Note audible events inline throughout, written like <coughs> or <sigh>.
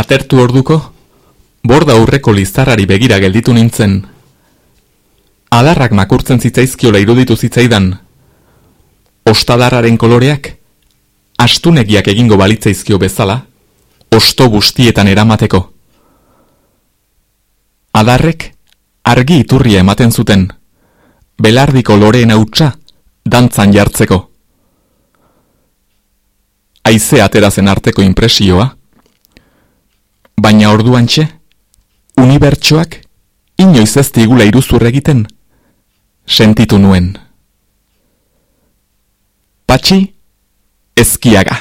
Atertu orduko, borda aurreko lizarrari begira gelditu nintzen. Adarrak makurtzen zitzaizkiola iruditu zitzaidan. Ostadarraren koloreak, astunegiak egingo balitzaizkio bezala, osto guztietan eramateko. Adarrek, argi iturria ematen zuten, belardiko loreen hautsa, dantzan jartzeko. Aize aterazen arteko impresioa, baina orduan txe, unibertsoak inoiz ez digula iruzur egiten, sentitu nuen. Patxi, ezkiaga.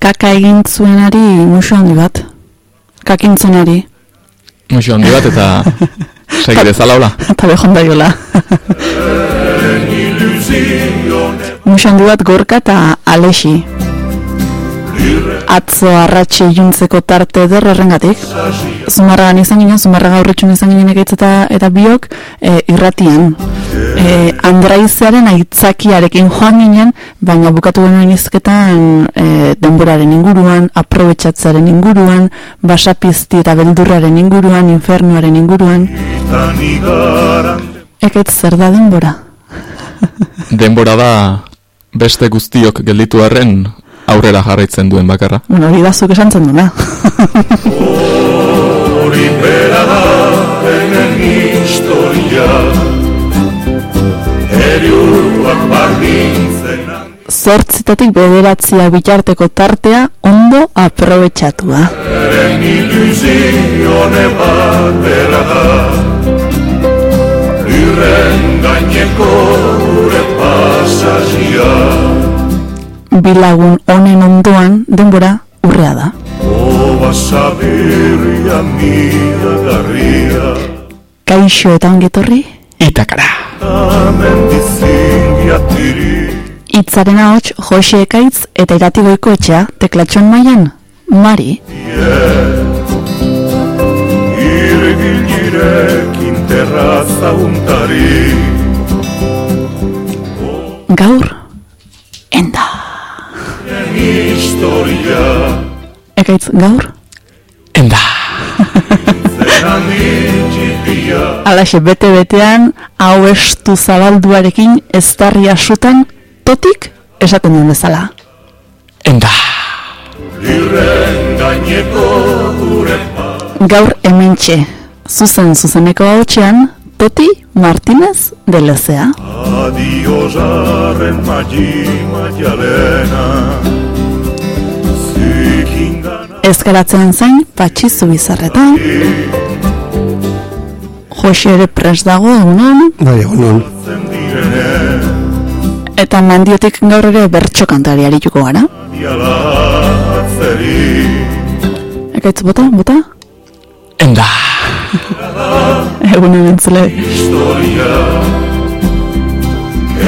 Kaka egin zuenari musu handi bat. Kakintzonari. Musu handi bat eta <laughs> segire zala hola. <laughs> Eta behon da jola. musu handi bat gorka eta alexi atzo arratxe juntzeko tarte eder errengatik. Zumarragan izan ginen, zumarra gaurretxun izan ginen eta, eta biok e, irratian. E, Andraizearen aitzakiarekin joan ginen, baina bukatu genuen izketan e, denboraren inguruan, aprobetsatzaren inguruan, basapizti eta beldurraren inguruan, infernuaren inguruan. Eketz zer da denbora? denbora da beste guztiok gelditu arren aurrera jarraitzen duen bakarra. Bueno, hori da zuk esan zen duena. Hori bera da denen historia Eriuak bardintzen Zortzitatik bederatzia bitarteko tartea ondo aprobetsatua. Eren ilusione bat bera da Lirren gaineko gure pasazia bilagun honen ondoan denbora urrea da. Kaixo eta ongetorri? Itakara. Itzaren ahots Jose Ekaitz eta iratigoiko etxea teklatxon maian, Mari. Gaur, enda historia. Ekaitz gaur? Enda. Alaxe bete-betean hau estu zabalduarekin ez darri asutan totik esaten duen bezala. Enda. Gaur hemen txe zuzen zuzeneko hau txean Toti Martínez de Lezea. Adio jarren magi Ezkaratzen zain, patxi zubizarretan. Jose ere pres dago egunon. Bai, egunon. Eta mandiotik gaur ere bertso kantari harituko gara. Ekaitz bota, bota? Enda. Egunon entzule. Historia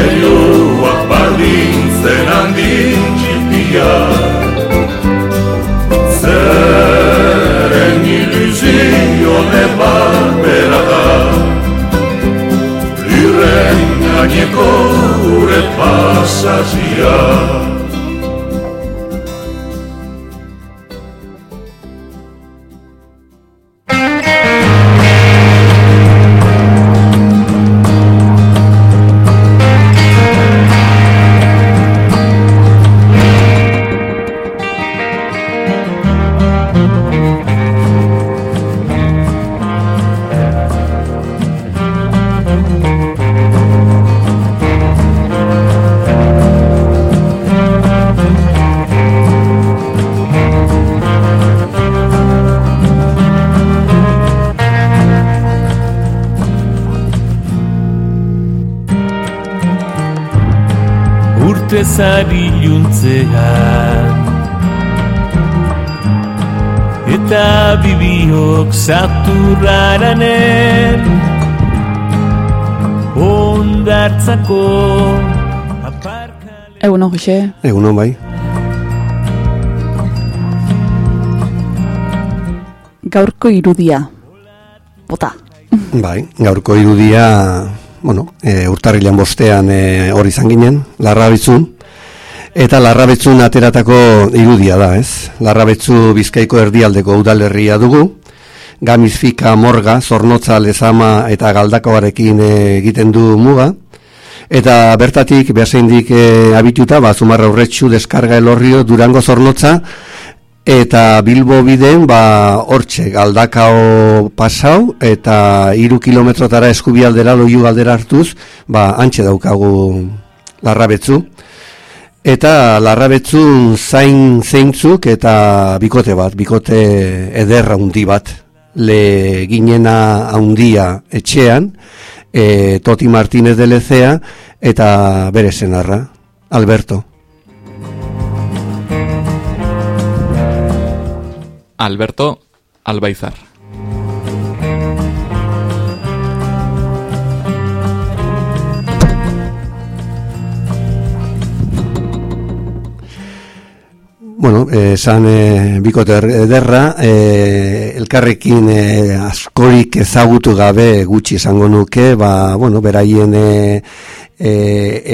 Elioak bardintzen handin txipia ilusione barbera da Lirren gaineko gure pasazia ezari juntzean Eta bibiok saturraranen Ondartzako Egunon, Jose. Egunon, bai. Gaurko irudia. Bota. Bai, gaurko irudia, bueno, e, urtarrilan bostean e, hori izan ginen, larrabitzun. Eta larrabitzun ateratako irudia da, ez? Larrabitzu bizkaiko erdialdeko udalerria dugu. Gamizfika morga, zornotza, lezama eta galdakoarekin egiten du muga. Eta bertatik, behaseindik e, abituta, ba, zumarra urretxu, deskarga elorrio, durango zornotza, eta Bilbo biden, ba, hortxe, galdakao pasau, eta iru kilometrotara eskubialdera, loiu galdera hartuz, ba, antxe daukagu larrabetzu. Eta larrabetzun zain zeintzuk eta bikote bat, bikote ederra hundi bat. Le ginena handia etxean, e, Toti Martínez de Lecea eta bere senarra, Alberto. Alberto Albaizar. Bueno, esan e, bikote ederra, e, elkarrekin e, askorik ezagutu gabe gutxi izango nuke, ba, bueno, beraien e,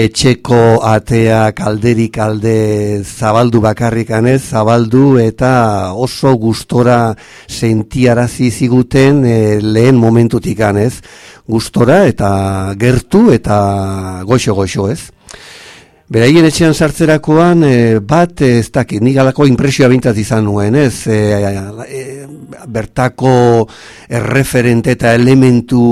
etxeko atea kalderik alde zabaldu bakarrikanez, zabaldu eta oso gustora sentiarazi ziguten e, lehen momentutik anez, gustora eta gertu eta goxo-goxo ez. Beraien etxean sartzerakoan e, bat ez dakit, nik alako impresioa bintat izan nuen, ez? E, bertako erreferente eta elementu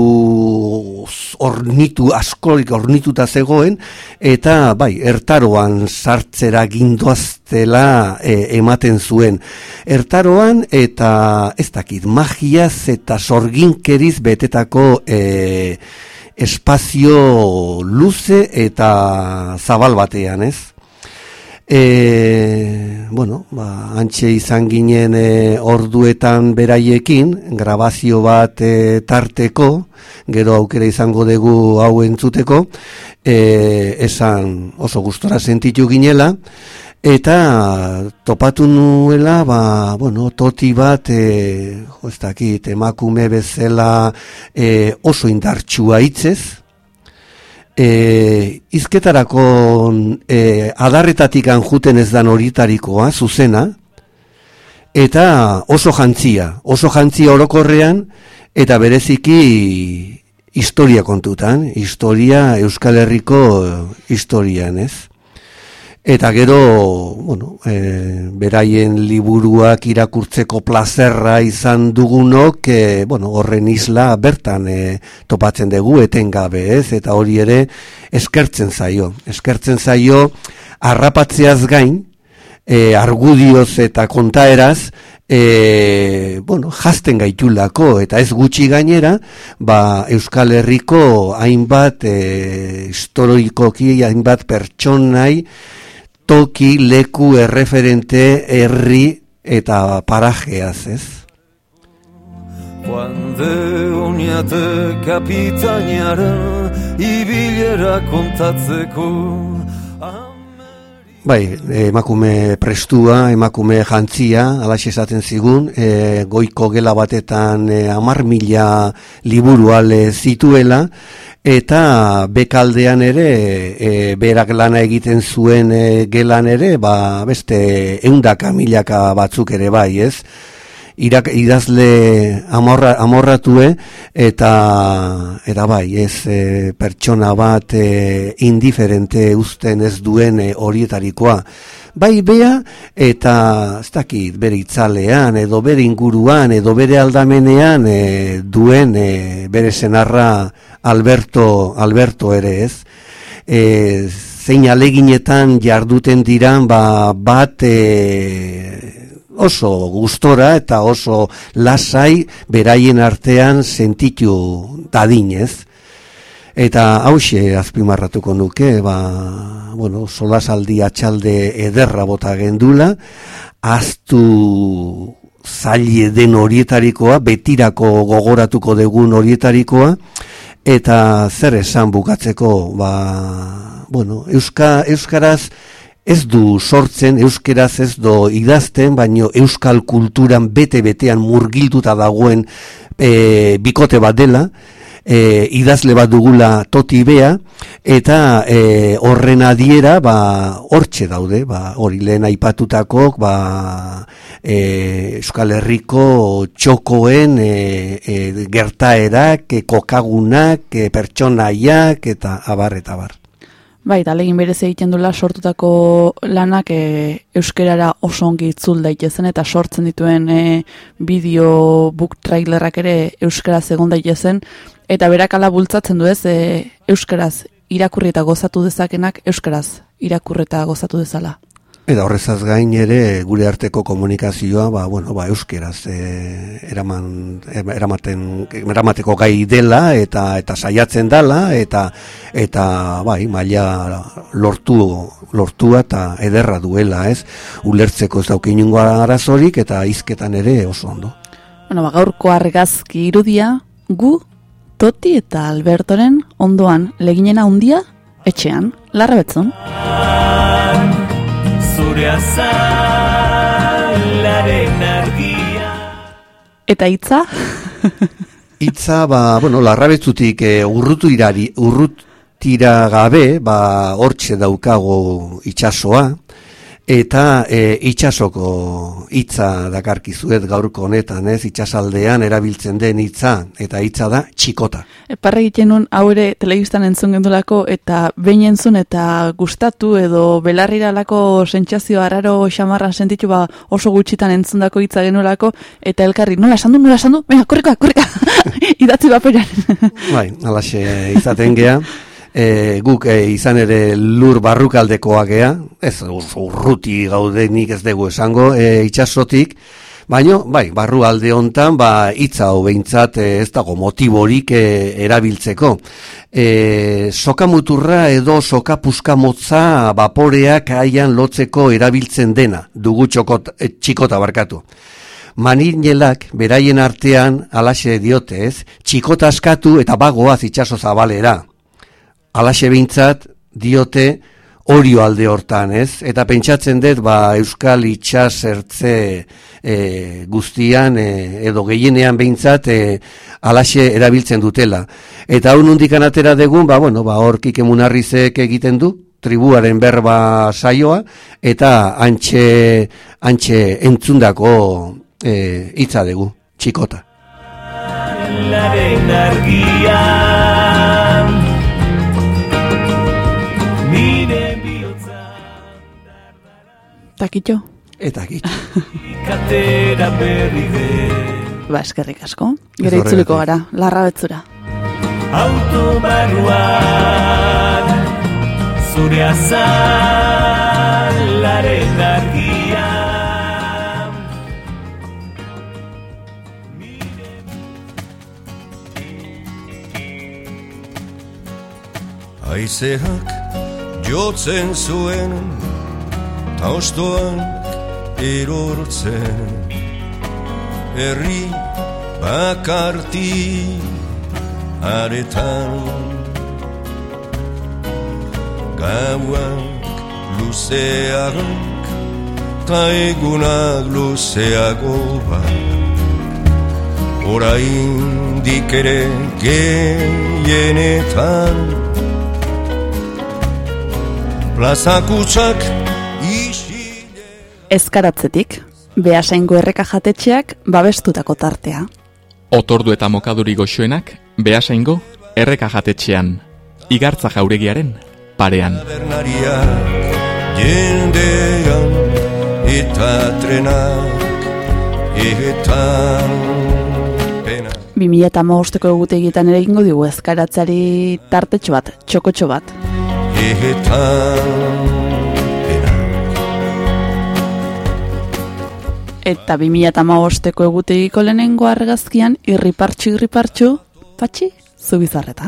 ornitu, askorik ornituta zegoen, eta bai, ertaroan sartzera gindoaztela e, ematen zuen. Ertaroan eta ez dakit, magiaz eta sorginkeriz betetako... E, espazio luze eta zabal batean, ez? E, bueno, ba, antxe izan ginen e, orduetan beraiekin, grabazio bat e, tarteko, gero aukera izango dugu hau entzuteko, e, esan oso gustora sentitu ginela, Eta topatu nuela, ba, bueno, toti bat, e, jo, ez dakit, emakume bezala e, oso indartsua hitzez. E, izketarako e, adarretatik anjuten ez dan horitarikoa, zuzena, eta oso jantzia, oso jantzia orokorrean, eta bereziki historia kontutan, historia Euskal Herriko historian, ez? Eta gero, bueno, e, beraien liburuak irakurtzeko plazerra izan dugunok, e, bueno, horren isla bertan e, topatzen dugu etengabe, ez? Eta hori ere eskertzen zaio. Eskertzen zaio arrapatzeaz gain, e, argudioz eta kontaeraz, e, bueno, jazten gaitulako eta ez gutxi gainera, ba, Euskal Herriko hainbat e, historikoki hainbat pertsonai, toki, leku, erreferente, herri eta parajeaz, ez? Juan de uniate kapitainara ibilera kontatzeko Bai, emakume prestua, emakume jantzia, alaxe esaten zigun, e, goiko gela batetan e, amar mila liburuale zituela, eta bekaldean ere e, berak lana egiten zuen e, gelan ere ba beste eundaka milaka batzuk ere bai ez Irak, idazle amorra, amorratue eta eta bai ez e, pertsona bat e, indiferente uzten ez duen e, horietarikoa bai bea eta ez dakit bere itzalean edo bere inguruan edo bere aldamenean e, duen e, bere senarra Alberto, Alberto ere ez. E, zein aleginetan jarduten diran ba, bat e, oso gustora eta oso lasai beraien artean sentitu dadinez. Eta hause azpimarratuko nuke, ba, bueno, solasaldi atxalde ederra bota gendula, aztu zaile den horietarikoa, betirako gogoratuko degun horietarikoa, eta zer esan bukatzeko, ba, bueno, Euska, Euskaraz ez du sortzen, Euskeraz ez do idazten, baino Euskal kulturan bete-betean murgilduta dagoen e, bikote bat dela, e, idazle bat dugula toti bea, eta e, horren adiera, ba, hortxe daude, ba, hori lehen aipatutako, ba, e, Euskal Herriko txokoen e, e, gertaerak, e, kokagunak, e, pertsonaiak, eta abar, eta abar. Bai, eta legin berez egiten dula sortutako lanak e, euskerara oso ongi itzul daitezen eta sortzen dituen e, bideo book trailerrak ere euskaraz egon daitezen eta berakala bultzatzen du ez e, euskaraz irakurri eta gozatu dezakenak euskaraz irakurri eta gozatu dezala. Eta horrezaz gain ere gure arteko komunikazioa ba, bueno, ba, euskeraz e, eraman, eramaten, eramateko gai dela eta eta saiatzen dela eta eta bai, maila lortu, lortua eta ederra duela, ez? Ulertzeko ez dauke inungo arazorik eta hizketan ere oso ondo. Bueno, ba, gaurko argazki irudia gu Toti eta Albertoren ondoan leginena handia etxean, larra betzun zure azalaren argia. Eta hitza? hitza, ba, bueno, larrabetzutik e, urrutu irari, urrutira gabe, ba, hortxe daukago itxasoa, Eta e, itxasoko hitza dakarkizuet gaurko honetan, ez? Itxasaldean erabiltzen den hitza eta hitza da txikota. Eparra egiten nun hau ere telebistan entzun gendulako eta behin entzun eta gustatu edo belarriralako sentsazio araro xamarra sentitu ba oso gutxitan entzundako hitza genulako eta elkarri nola esan du, nola esan du? Venga, korrika, korrika. <laughs> Idatzi baperan. bai, alaxe izaten gea <laughs> e, guk e, izan ere lur barrukaldekoa gea, ez urruti gaudenik ez dugu esango e, itxasotik, Baina, bai, barru alde hontan, ba, itza hau behintzat e, ez dago motiborik e, erabiltzeko. E, soka muturra edo soka puska motza baporeak aian lotzeko erabiltzen dena, dugu txokot, e, txikota barkatu. Maninelak beraien artean alaxe diote ez, txikota askatu eta bagoaz itxaso zabalera alaxe bintzat diote orio alde hortan, ez? Eta pentsatzen dut, ba, Euskal Itxas ertze e, guztian, e, edo gehienean behintzat, e, alaxe erabiltzen dutela. Eta hau nundikan atera degun, ba, bueno, ba, hor kikemunarrizek egiten du, tribuaren berba saioa, eta antxe, antxe entzundako e, hitza dugu, txikota. Laren Takitxo? Eta kitxo. Katera berri de. Ba, eskerrik asko. Gero itzuliko gara, larra betzura. Auto barruan, zure azalaren argia. Aizeak jotzen zuen Taustoan erortzen Herri bakarti aretan. Gauak luzeak Ta egunak luzeago Orain dikere geienetan Plazakutsak ezkaratzetik, behasaingo erreka jatetxeak babestutako tartea. Otordu eta mokaduri goxoenak, behasaingo erreka jatetxean, igartza jauregiaren parean. Jendean eta trenak eta Bi mila eta mausteko egutegitan ere ingo dugu ezkaratzari tartetxo bat, txokotxo bat. Eta Eta 2008ko egutegiko lehenengo argazkian irripartxu irripartxu, patxi, Zubizarreta.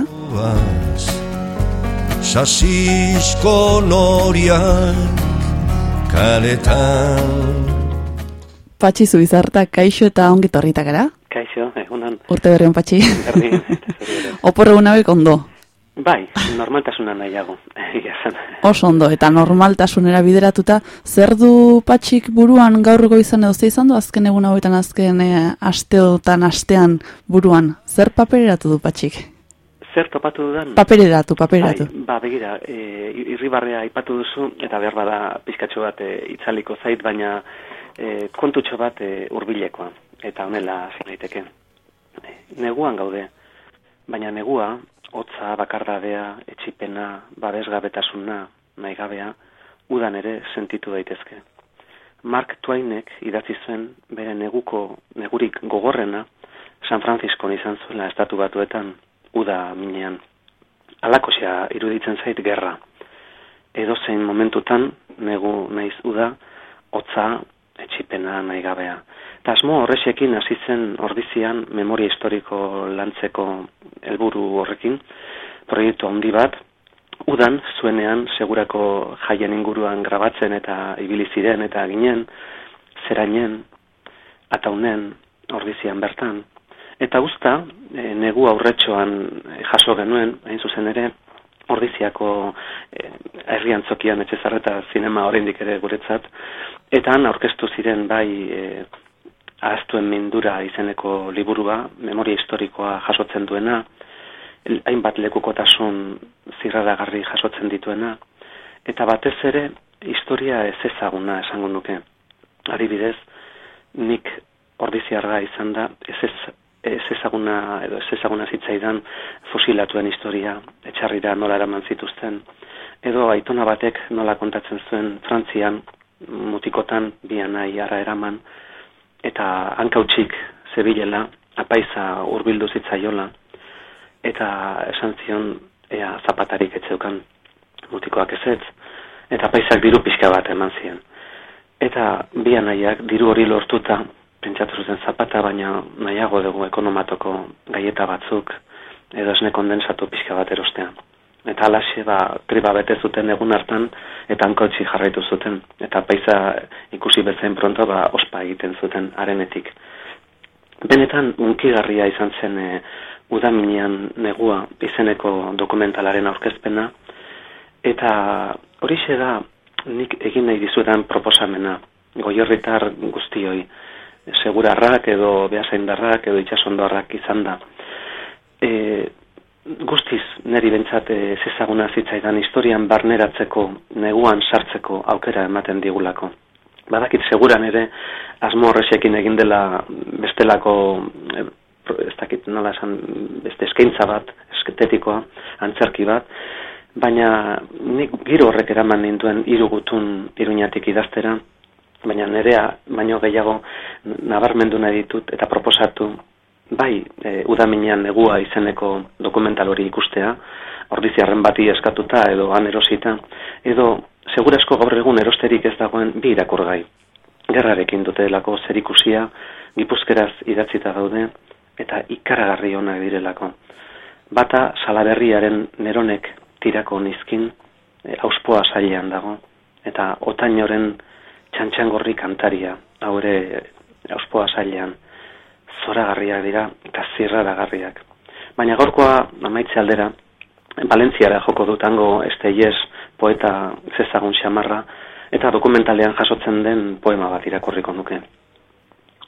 Sasisko noriak kaletan Patxi Zubizarreta, kaixo eta ongi torritak gara? Kaixo, egunan. Urte berrion, Patxi. Berdin, eta zuri ere. <laughs> Opor egun hauek ondo. Bai, normaltasuna nahiago. <laughs> Oso ondo, eta normaltasunera bideratuta, zer du patxik buruan gaur goizan edo ze izan du azken egun hauetan azken e, asteotan astean buruan? Zer papereratu du patxik? Zer topatu dudan? Papereratu, papereratu. Bai, ba, begira, e, irribarrea aipatu duzu, eta behar bada pizkatxo bat e, itzaliko zait, baina e, kontutxo bat e, urbilekoa, eta honela hasi daiteke. E, neguan gaude, baina negua, hotza, bakardadea, etxipena, babesgabetasuna, naigabea, udan ere sentitu daitezke. Mark Twainek idatzi zuen bere neguko negurik gogorrena San Francisco izan zuela estatu batuetan uda minean. Alakosia iruditzen zait gerra. Edo zein momentutan negu naiz uda hotza etxipena naigabea. Eta asmo horrexekin hasi zen ordizian memoria historiko lantzeko helburu horrekin, proiektu handi bat, udan zuenean segurako jaien inguruan grabatzen eta ibili ziren eta ginen, zerainen, ataunen, ordizian bertan. Eta usta, e, negu aurretxoan jaso genuen, hain zuzen ere, ordiziako e, herrian zokian etxezarreta zinema oraindik ere guretzat, eta han aurkeztu ziren bai e, ahaztuen mindura izeneko liburua, memoria historikoa jasotzen duena, hainbat lekukotasun zirraragarri jasotzen dituena, eta batez ere historia ez ezaguna esango nuke. Adibidez, nik ordiziarra izan da, ez, ez, ez ezaguna, edo ez ezaguna zitzaidan fosilatuen historia, etxarrira nola eraman zituzten, edo aitona batek nola kontatzen zuen Frantzian, mutikotan, bian nahi ara eraman, eta hankautsik zebilela, apaiza hurbildu zitzaiola, eta esan zion ea zapatarik etzeukan mutikoak ezetz, eta paisak diru pixka bat eman ziren. Eta bi anaiak diru hori lortuta, pentsatu zuten zapata, baina nahiago dugu ekonomatoko gaieta batzuk, edo esne kondensatu pixka bat erostean. Eta alaxe, ba, triba bete zuten egun hartan, eta hankotxi jarraitu zuten. Eta paisa ikusi bezain pronto, ba, ospa egiten zuten arenetik. Benetan, unkigarria izan zen e, udaminean negua izeneko dokumentalaren aurkezpena, eta horixe da nik egin nahi dizuetan proposamena, goiorritar guztioi, segurarrak edo behasaindarrak edo itxasondoarrak izan da. E, guztiz neri bentsat ez ezaguna zitzaidan historian barneratzeko, neguan sartzeko aukera ematen digulako. Badakit seguran ere asmo horrexekin egin dela bestelako e, ez dakit nola esan beste eskaintza bat, esketetikoa, antzerki bat, baina nik giro horrek eraman ninduen irugutun iruñatik idaztera, baina nerea baino gehiago nabarmendu nahi ditut eta proposatu bai e, udaminean negua izeneko dokumental hori ikustea, ordiziarren bati eskatuta edo han erosita, edo segurasko gaur egun erosterik ez dagoen bi irakurgai. Gerrarekin dutelako zerikusia, gipuzkeraz idatzita gaude, eta ikaragarri onak direlako. Bata salaberriaren neronek tirako nizkin, e, auspoa sailean dago, eta otainoren txantxangorri kantaria, haure auspoa sailean, zoragarriak dira eta zirraragarriak. Baina gorkoa amaitze aldera, Valentziara joko dutango esteiez poeta zezagun xamarra, eta dokumentalean jasotzen den poema bat irakurriko nuke.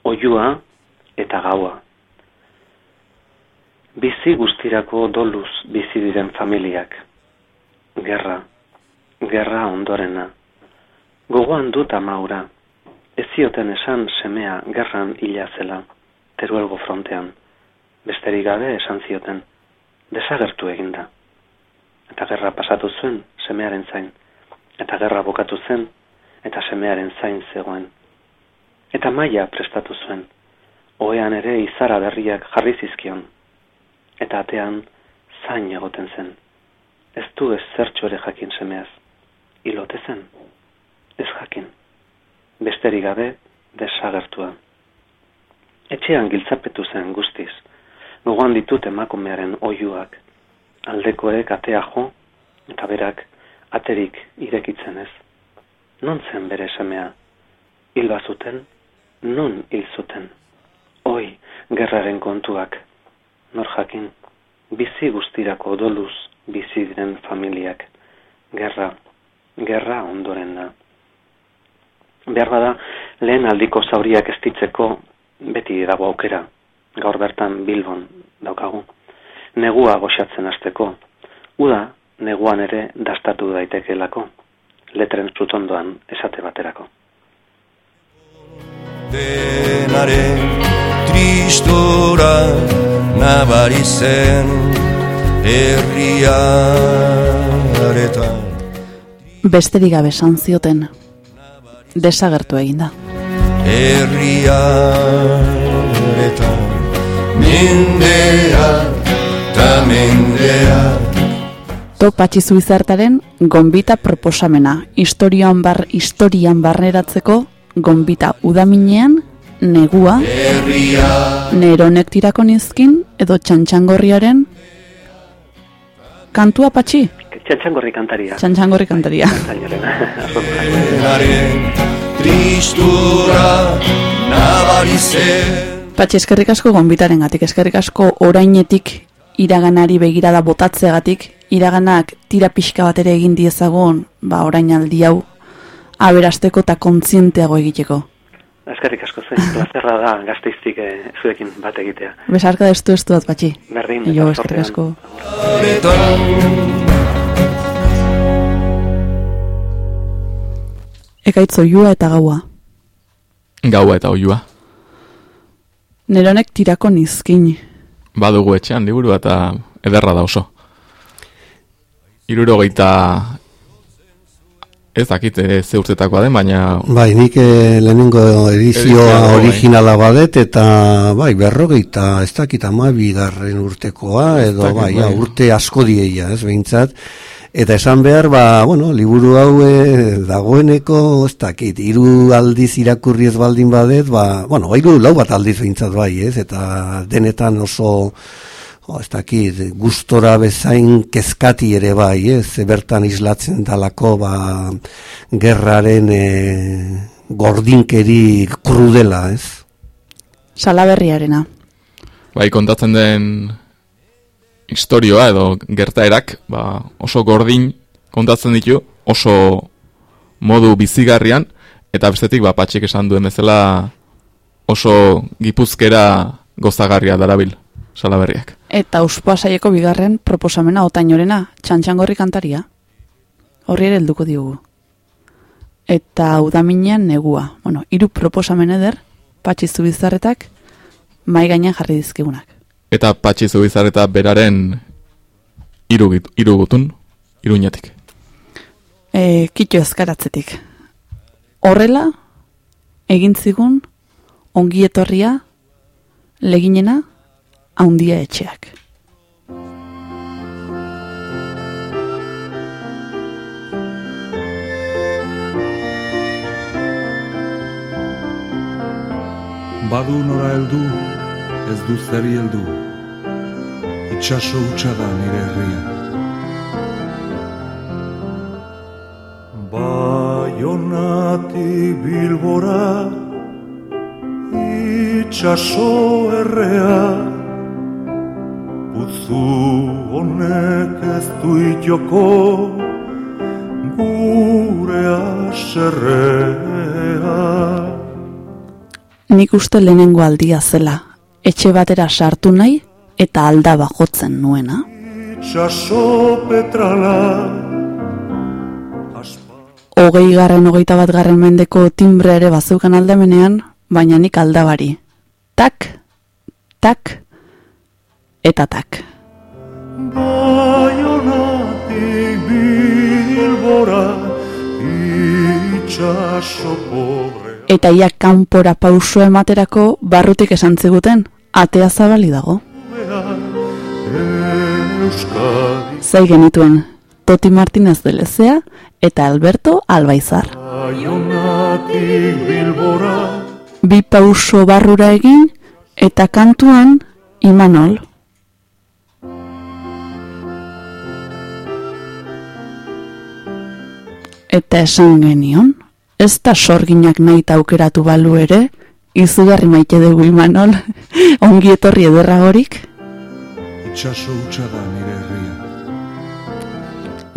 Oiua eta gaua. Bizi guztirako doluz bizi diren familiak. Gerra, gerra ondorena. Gogoan dut amaura, ez zioten esan semea gerran hila zela, teruelgo frontean. Besterik gabe esan zioten, desagertu eginda. Eta gerra pasatu zuen semearen zain, eta gerra bokatu zen, eta semearen zain zegoen. Eta maia prestatu zuen, oean ere izara berriak jarri zizkion, eta atean zain egoten zen. Ez du ez zertxo ere jakin semeaz. Ilote zen, ez jakin. Besterik gabe desagertua. Etxean giltzapetu zen guztiz. gogoan ditut emakumearen oiuak, aldekoek atea jo, eta berak aterik irekitzen ez. Non zen bere semea? Hil bazuten? Non hil zuten? Oi, gerraren kontuak. Nor jakin, bizi guztirako odoluz bizi diren familiak. Gerra, gerra ondoren da. Behar bada, lehen aldiko zauriak estitzeko beti dago aukera. Gaur bertan Bilbon daukagu. Negua goxatzen hasteko. Uda, neguan ere dastatu daitekelako. Letren zutondoan esate baterako. denaren tristura nabari zen herriaretan Besterik gabe esan zioten, desagertu eginda. Herriaretan mendea ta mendea To patxi zuizartaren gonbita proposamena, historian bar historian barneratzeko gonbita udaminean negua. Neronek tirako nizkin edo txantxangorriaren. Kantua patxi, Txantxangorri kantaria. txantxangorri kantaria. <laughs> Tristura nabari zen Patxi eskerrik asko gonbitaren gatik, eskerrik asko orainetik iraganari begirada botatzeagatik, iraganak tira pixka bat ere egin diezagon, ba orainaldi hau, aberasteko eta kontzienteago egiteko. Eskerrik asko zen, plazerra da gazteiztik eh, zuekin bat egitea. Besarka destu estu bat, patxi. Berdin, Jo, eskerrik asko. Ekaitz oiua eta gaua. Gaua eta oiua. Neronek tirako nizkin. Badugu etxean liburua eta ederra da oso. Irurogeita ez dakit eh, ze urtetakoa den, baina Bai, nik eh, lehenengo edizioa bai. originala badet, eta bai, berrogeita, ez dakit ama bigarren urtekoa, edo dakit, bai, bai. ja, urte asko dieia, ez behintzat. Eta esan behar, ba, bueno, liburu hau eh, dagoeneko, ez dakit, hiru aldiz irakurri ez baldin badet, ba, bueno, hiru lau bat aldiz behintzat bai, ez, eta denetan oso, jo, ez dakit, gustora bezain kezkati ere bai, ez, bertan islatzen dalako, ba, gerraren e, gordinkeri krudela, ez? Salaberriarena. bai kontatzen den historioa edo gertaerak ba, oso gordin kontatzen ditu, oso modu bizigarrian, eta bestetik ba, patxik esan duen bezala oso gipuzkera gozagarria darabil salaberriak. Eta uspoa saieko bigarren proposamena otainorena, txantxangorri kantaria. Horri ere helduko diogu. Eta udaminean negua. Bueno, hiru proposamen eder, patxi zubizarretak, mai gainean jarri dizkigunak. Eta patxi zubizar eta beraren irugutun, iruñatik. E, kito ezkaratzetik. Horrela, egin zigun, ongi etorria, leginena, haundia etxeak. Badu nora heldu, ez du zeri heldu. Itxaso hutsa da nire herria. Baionatik bilbora Itxaso errea Putzu honek ez du itxoko Gure aserrea Nik uste lehenengo aldia zela, etxe batera sartu nahi eta aldaba jotzen nuena. Hogei garren, hogeita bat garren mendeko timbre ere bazukan aldamenean, baina nik aldabari. Tak, tak, eta tak. Baionatik bilbora Itxaso pobrea Eta ia kanpora pauso ematerako barrutik esan ziguten, atea zabali dago. Zai genituen, Toti Martinez de Lezea eta Alberto Albaizar. Bi pauso barrura egin eta kantuan Imanol. Eta esan genion, ez da sorginak nahi aukeratu balu ere, izugarri maite dugu Imanol, <laughs> ongi etorri ederragorik. Itxaso utxa da nire herria.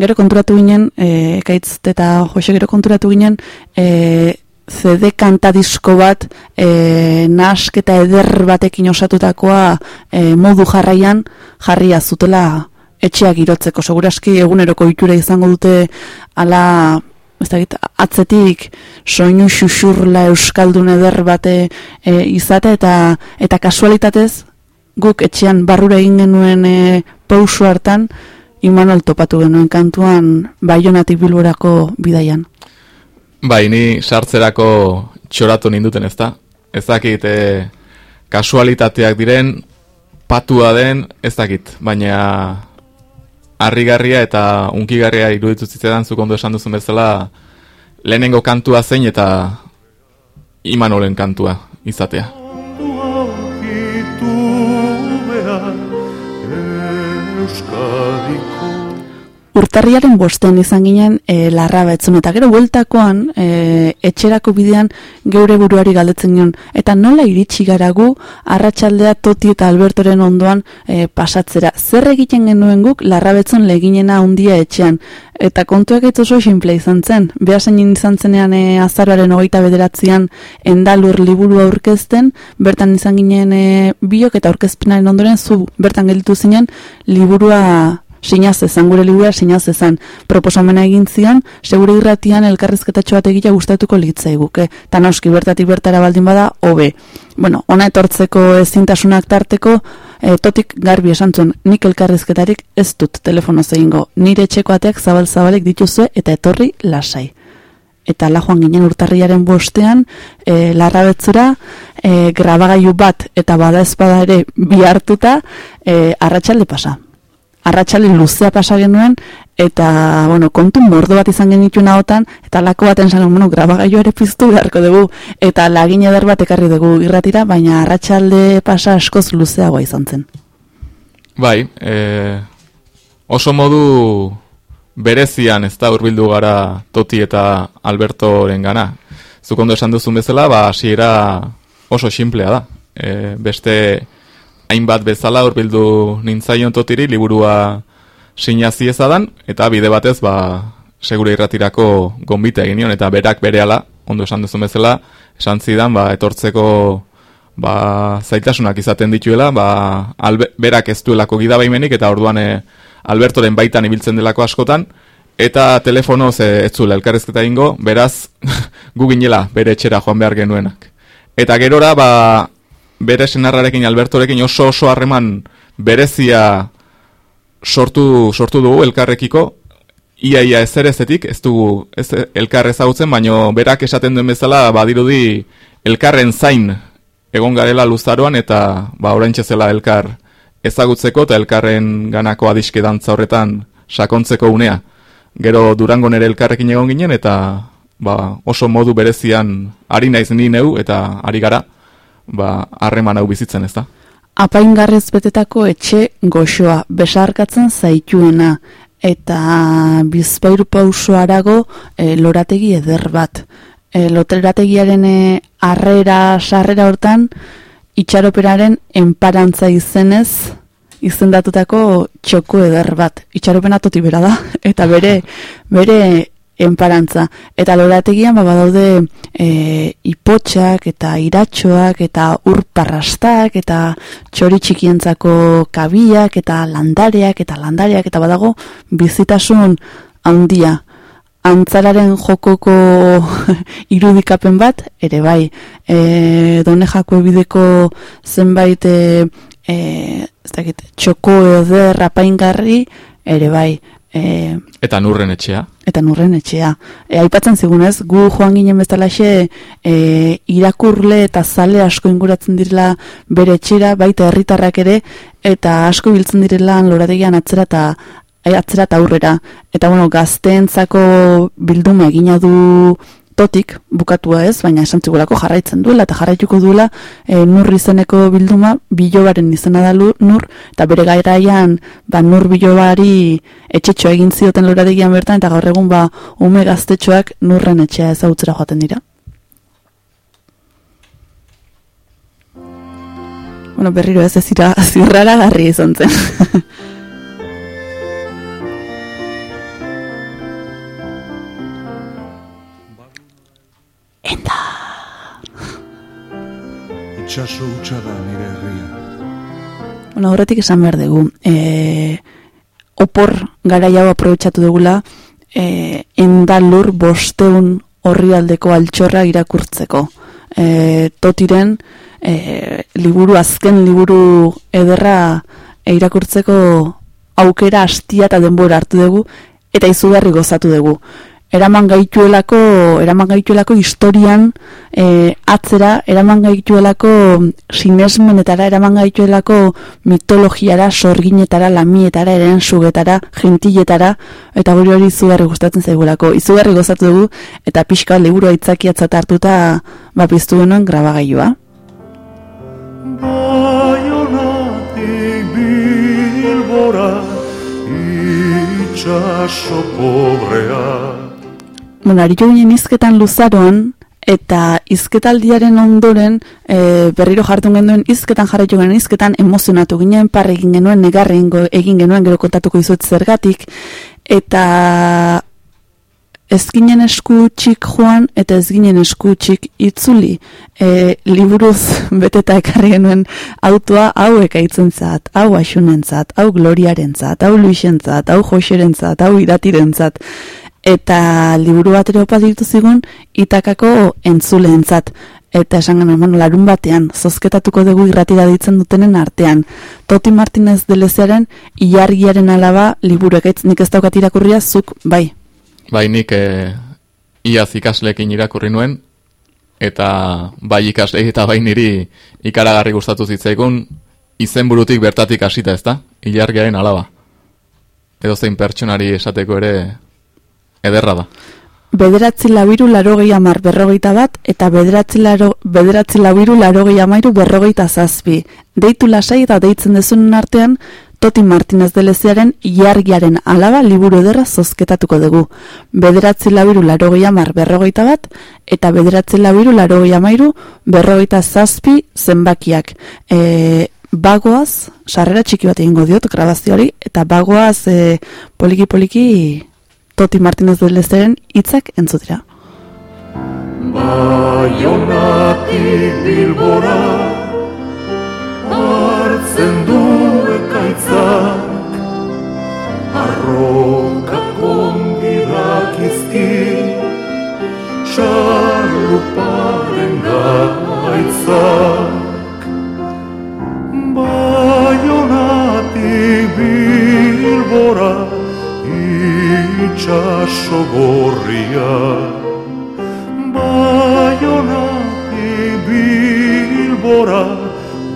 Gero konturatu ginen, e, kaitz eta Jose gero konturatu ginen, e, CD kanta disko bat e, nasketa eder batekin osatutakoa e, modu jarraian jarria zutela etxeak girotzeko. Seguraski eguneroko itura izango dute ala ez atzetik soinu xuxurla euskaldun eder bate e, izate eta eta kasualitatez guk etxean barrura egin genuen e, pausu hartan Imanol topatu genuen kantuan baionatik bilborako bidaian. Bai, ni sartzerako txoratu ninduten ez da. Ez dakit, e, kasualitateak diren, patua den, ez dakit. Baina, harrigarria eta unkigarria iruditu zitzetan, zuk ondo esan duzun bezala, lehenengo kantua zein eta imanolen kantua izatea. Urtarriaren bosten izan ginen e, larra betzun, eta gero bueltakoan e, etxerako bidean geure buruari galdetzen gion. Eta nola iritsi gara gu, arratsaldea toti eta albertoren ondoan e, pasatzera. Zer egiten genuen guk larra betzun leginena handia etxean. Eta kontuak ez oso simple izan zen. Behasen izan zenean e, azararen hogeita bederatzean endalur liburu aurkezten, bertan izan ginen e, biok eta aurkezpenaren ondoren zu bertan gelditu zinen liburua sinaz ezan, gure liburua sinaz ezan. Proposamena egin zian, segure irratian elkarrizketatxo bat egitea gustatuko litzai guke. Ta noski bertatik bertara baldin bada, hobe. Bueno, ona etortzeko ezintasunak tarteko, e, totik garbi esan zuen, nik elkarrizketarik ez dut telefono zehingo. Nire etxeko ateak zabal-zabalek dituzue eta etorri lasai. Eta la joan ginen urtarriaren bostean, e, larra betzura, e, grabagailu bat eta bada ezpada ere bihartuta, e, arratsalde pasa arratsale luzea pasa genuen eta bueno, kontu mordo bat izan genitu nahotan eta lako baten esan bueno, grabagailu ere piztu beharko dugu eta lagin eder bat ekarri dugu irratira, baina arratsalde pasa askoz luzeagoa izan zen. Bai, e, oso modu berezian ez da urbildu gara Toti eta Albertoren gana. Zuk ondo esan duzun bezala, ba, hasiera oso simplea da. E, beste hainbat bezala urbildu nintzaion totiri liburua sinazi ezadan, eta bide batez, ba, segure irratirako gombita egin eta berak berehala, ondo esan duzun bezala, esan zidan, ba, etortzeko ba, zaitasunak izaten dituela, ba, albe, berak ez duelako gidabaimenik, eta orduan e, Albertoren baitan ibiltzen delako askotan, eta telefono ze ez zuela elkarrezketa ingo, beraz, <laughs> gu ginela bere etxera joan behar genuenak. Eta gerora, ba, bere senarrarekin Albertorekin oso oso harreman berezia sortu sortu dugu elkarrekiko. Iaia ez ere zetik ez dugu ez elkar ezagutzen baino berak esaten duen bezala badirudi elkarren zain egon garela luzaroan eta ba oraintze zela elkar ezagutzeko eta elkarren ganako adiske dantza horretan sakontzeko unea. Gero durango nere elkarrekin egon ginen eta ba, oso modu berezian ari naiz ni neu eta ari gara ba, harreman hau bizitzen ez da. Apaingarrez betetako etxe goxoa, besarkatzen zaituena, eta bizpairu arago e, lorategi eder bat. E, loterategiaren e, arrera, sarrera hortan, itxaroperaren enparantza izenez, izendatutako txoko eder bat. Itxaropena toti bera da, eta bere, <laughs> bere enparantza. Eta lorategian ba, badaude e, ipotxak eta iratxoak eta urparrastak eta txori txikientzako kabiak eta landareak eta landareak eta badago bizitasun handia. Antzararen jokoko <laughs> irudikapen bat, ere bai, e, done jako ebideko zenbait e, e, txoko edo rapaingarri, ere bai, E, eta nurren etxea? Eta nurren etxea. E, aipatzen zigunez, gu joan ginen bezalaxe e, irakurle eta zale asko inguratzen direla bere etxera, baita herritarrak ere, eta asko biltzen direla lorategian atzera eta atzera eta aurrera. Eta bueno, gazteentzako bilduma egina du totik bukatua ez, baina esan zigulako jarraitzen duela eta jarraituko duela e, nur izeneko bilduma bilobaren izena da nur eta bere gairaian ba, nur bilobari etxetxoa egin zioten loradegian bertan eta gaur egun ba ume gaztetxoak nurren etxea ezagutzera joaten dira. Bueno, berriro ez ez <laughs> zirrara garri izan zen. <laughs> Itxaso utxa da nire herria. Bueno, horretik esan behar dugu. E, opor gara jau aprobetsatu dugula e, endalur bosteun horri aldeko altxorra irakurtzeko. E, totiren e, liburu, azken liburu ederra e, irakurtzeko aukera hastia eta denbora hartu dugu eta izugarri gozatu dugu. Eraman gaituelako, eraman gaituelako historian e, atzera, eraman gaituelako sinesmenetara, eraman gaituelako mitologiara, sorginetara, lamietara, eren sugetara, gentiletara, eta guri hori izugarri gustatzen zaigulako. Izugarri gozatu dugu, eta pixka liburu aitzakiatzat hartuta, ba piztu genuen grabagailua. Baionatik bilbora itxaso pobrea Bueno, aritu ginen izketan luzaroan, eta izketaldiaren ondoren e, berriro jartun genuen izketan jarraitu genuen izketan emozionatu ginen, parre egin genuen, negarre egin genuen, gero kontatuko dizuet zergatik, eta ez ginen esku txik joan eta ez ginen esku txik itzuli. E, liburuz <laughs> beteta ekarri genuen autoa hau ekaitzen zat, hau asunentzat, hau gloriarentzat, hau luixentzat, hau joxerentzat, hau iratirentzat. Eta liburu bat ere opa ditu zigun itakako entzuleentzat. Eta esan genuen, bueno, larun batean, zozketatuko dugu irratira ditzen dutenen artean. Toti Martinez delezearen ilargiaren alaba liburu ekaitz nik ez daukat irakurria, zuk, bai, Bai, nik e, iaz ikasleekin irakurri nuen, eta bai ikasle eta bai niri ikaragarri gustatu zitzaigun, izenburutik bertatik hasita ez da, ilargiaren alaba. Edo zein pertsonari esateko ere ederra da. Bederatzi labiru larogei amar berrogeita bat eta bederatzi, laro, bederatzi labiru larogei amairu berrogeita zazpi. Deitu lasai eta deitzen dezunen artean, Toti Martinez de Leziaren iargiaren alaba liburu ederra zozketatuko dugu. Bederatzi labiru larogei amar berrogeita bat eta bederatzi labiru larogei amairu berrogeita zazpi zenbakiak. E, bagoaz, sarrera txiki bat egingo diot grabazioari, eta bagoaz e, poliki-poliki Toti Martinez de Leziaren hitzak entzutera. Baionatik bilbora hartzen du ekaitzak Arrokak ongidak izki Xarluparen gaitzak itxaso gorria. Baionatik bilbora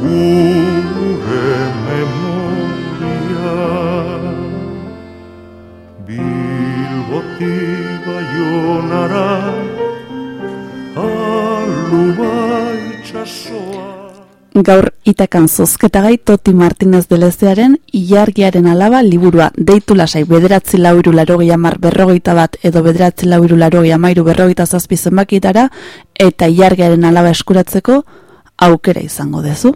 gure memoria. Bilbotik baionara aluba itxasoa Gaur itakan zozketagai Toti Martinez de Lezearen ilargiaren alaba liburua deitu lasai bederatzi lauriru larogei amar berrogeita bat edo bederatzi lauriru larogei amairu berrogeita zazpi zenbakietara eta ilargiaren alaba eskuratzeko aukera izango dezu.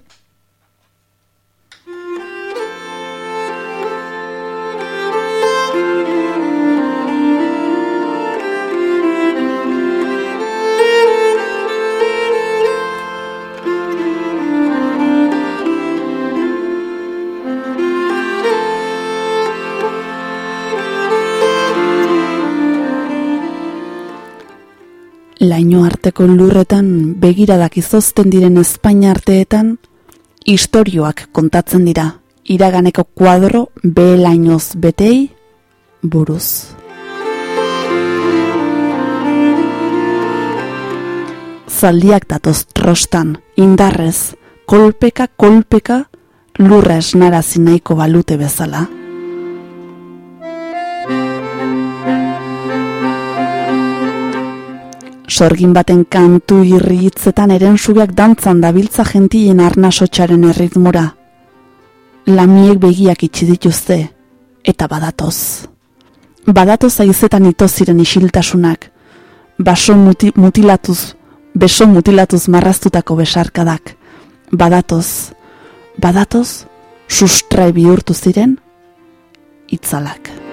Laino arteko lurretan begiradak izozten diren Espainia arteetan, istorioak kontatzen dira, iraganeko kuadro behelainoz betei buruz. Zaldiak datoz trostan, indarrez, kolpeka, kolpeka, lurra esnarazi nahiko balute bezala. Sorgin baten kantu irri eren sugeak dantzan dabiltza gentien arnasotxaren erritmura. Lamiek begiak itxi dituzte, eta badatoz. Badatoz aizetan ito ziren isiltasunak, baso muti, mutilatuz, beso mutilatuz marraztutako besarkadak. Badatoz, badatoz, sustrai bihurtu ziren, itzalak.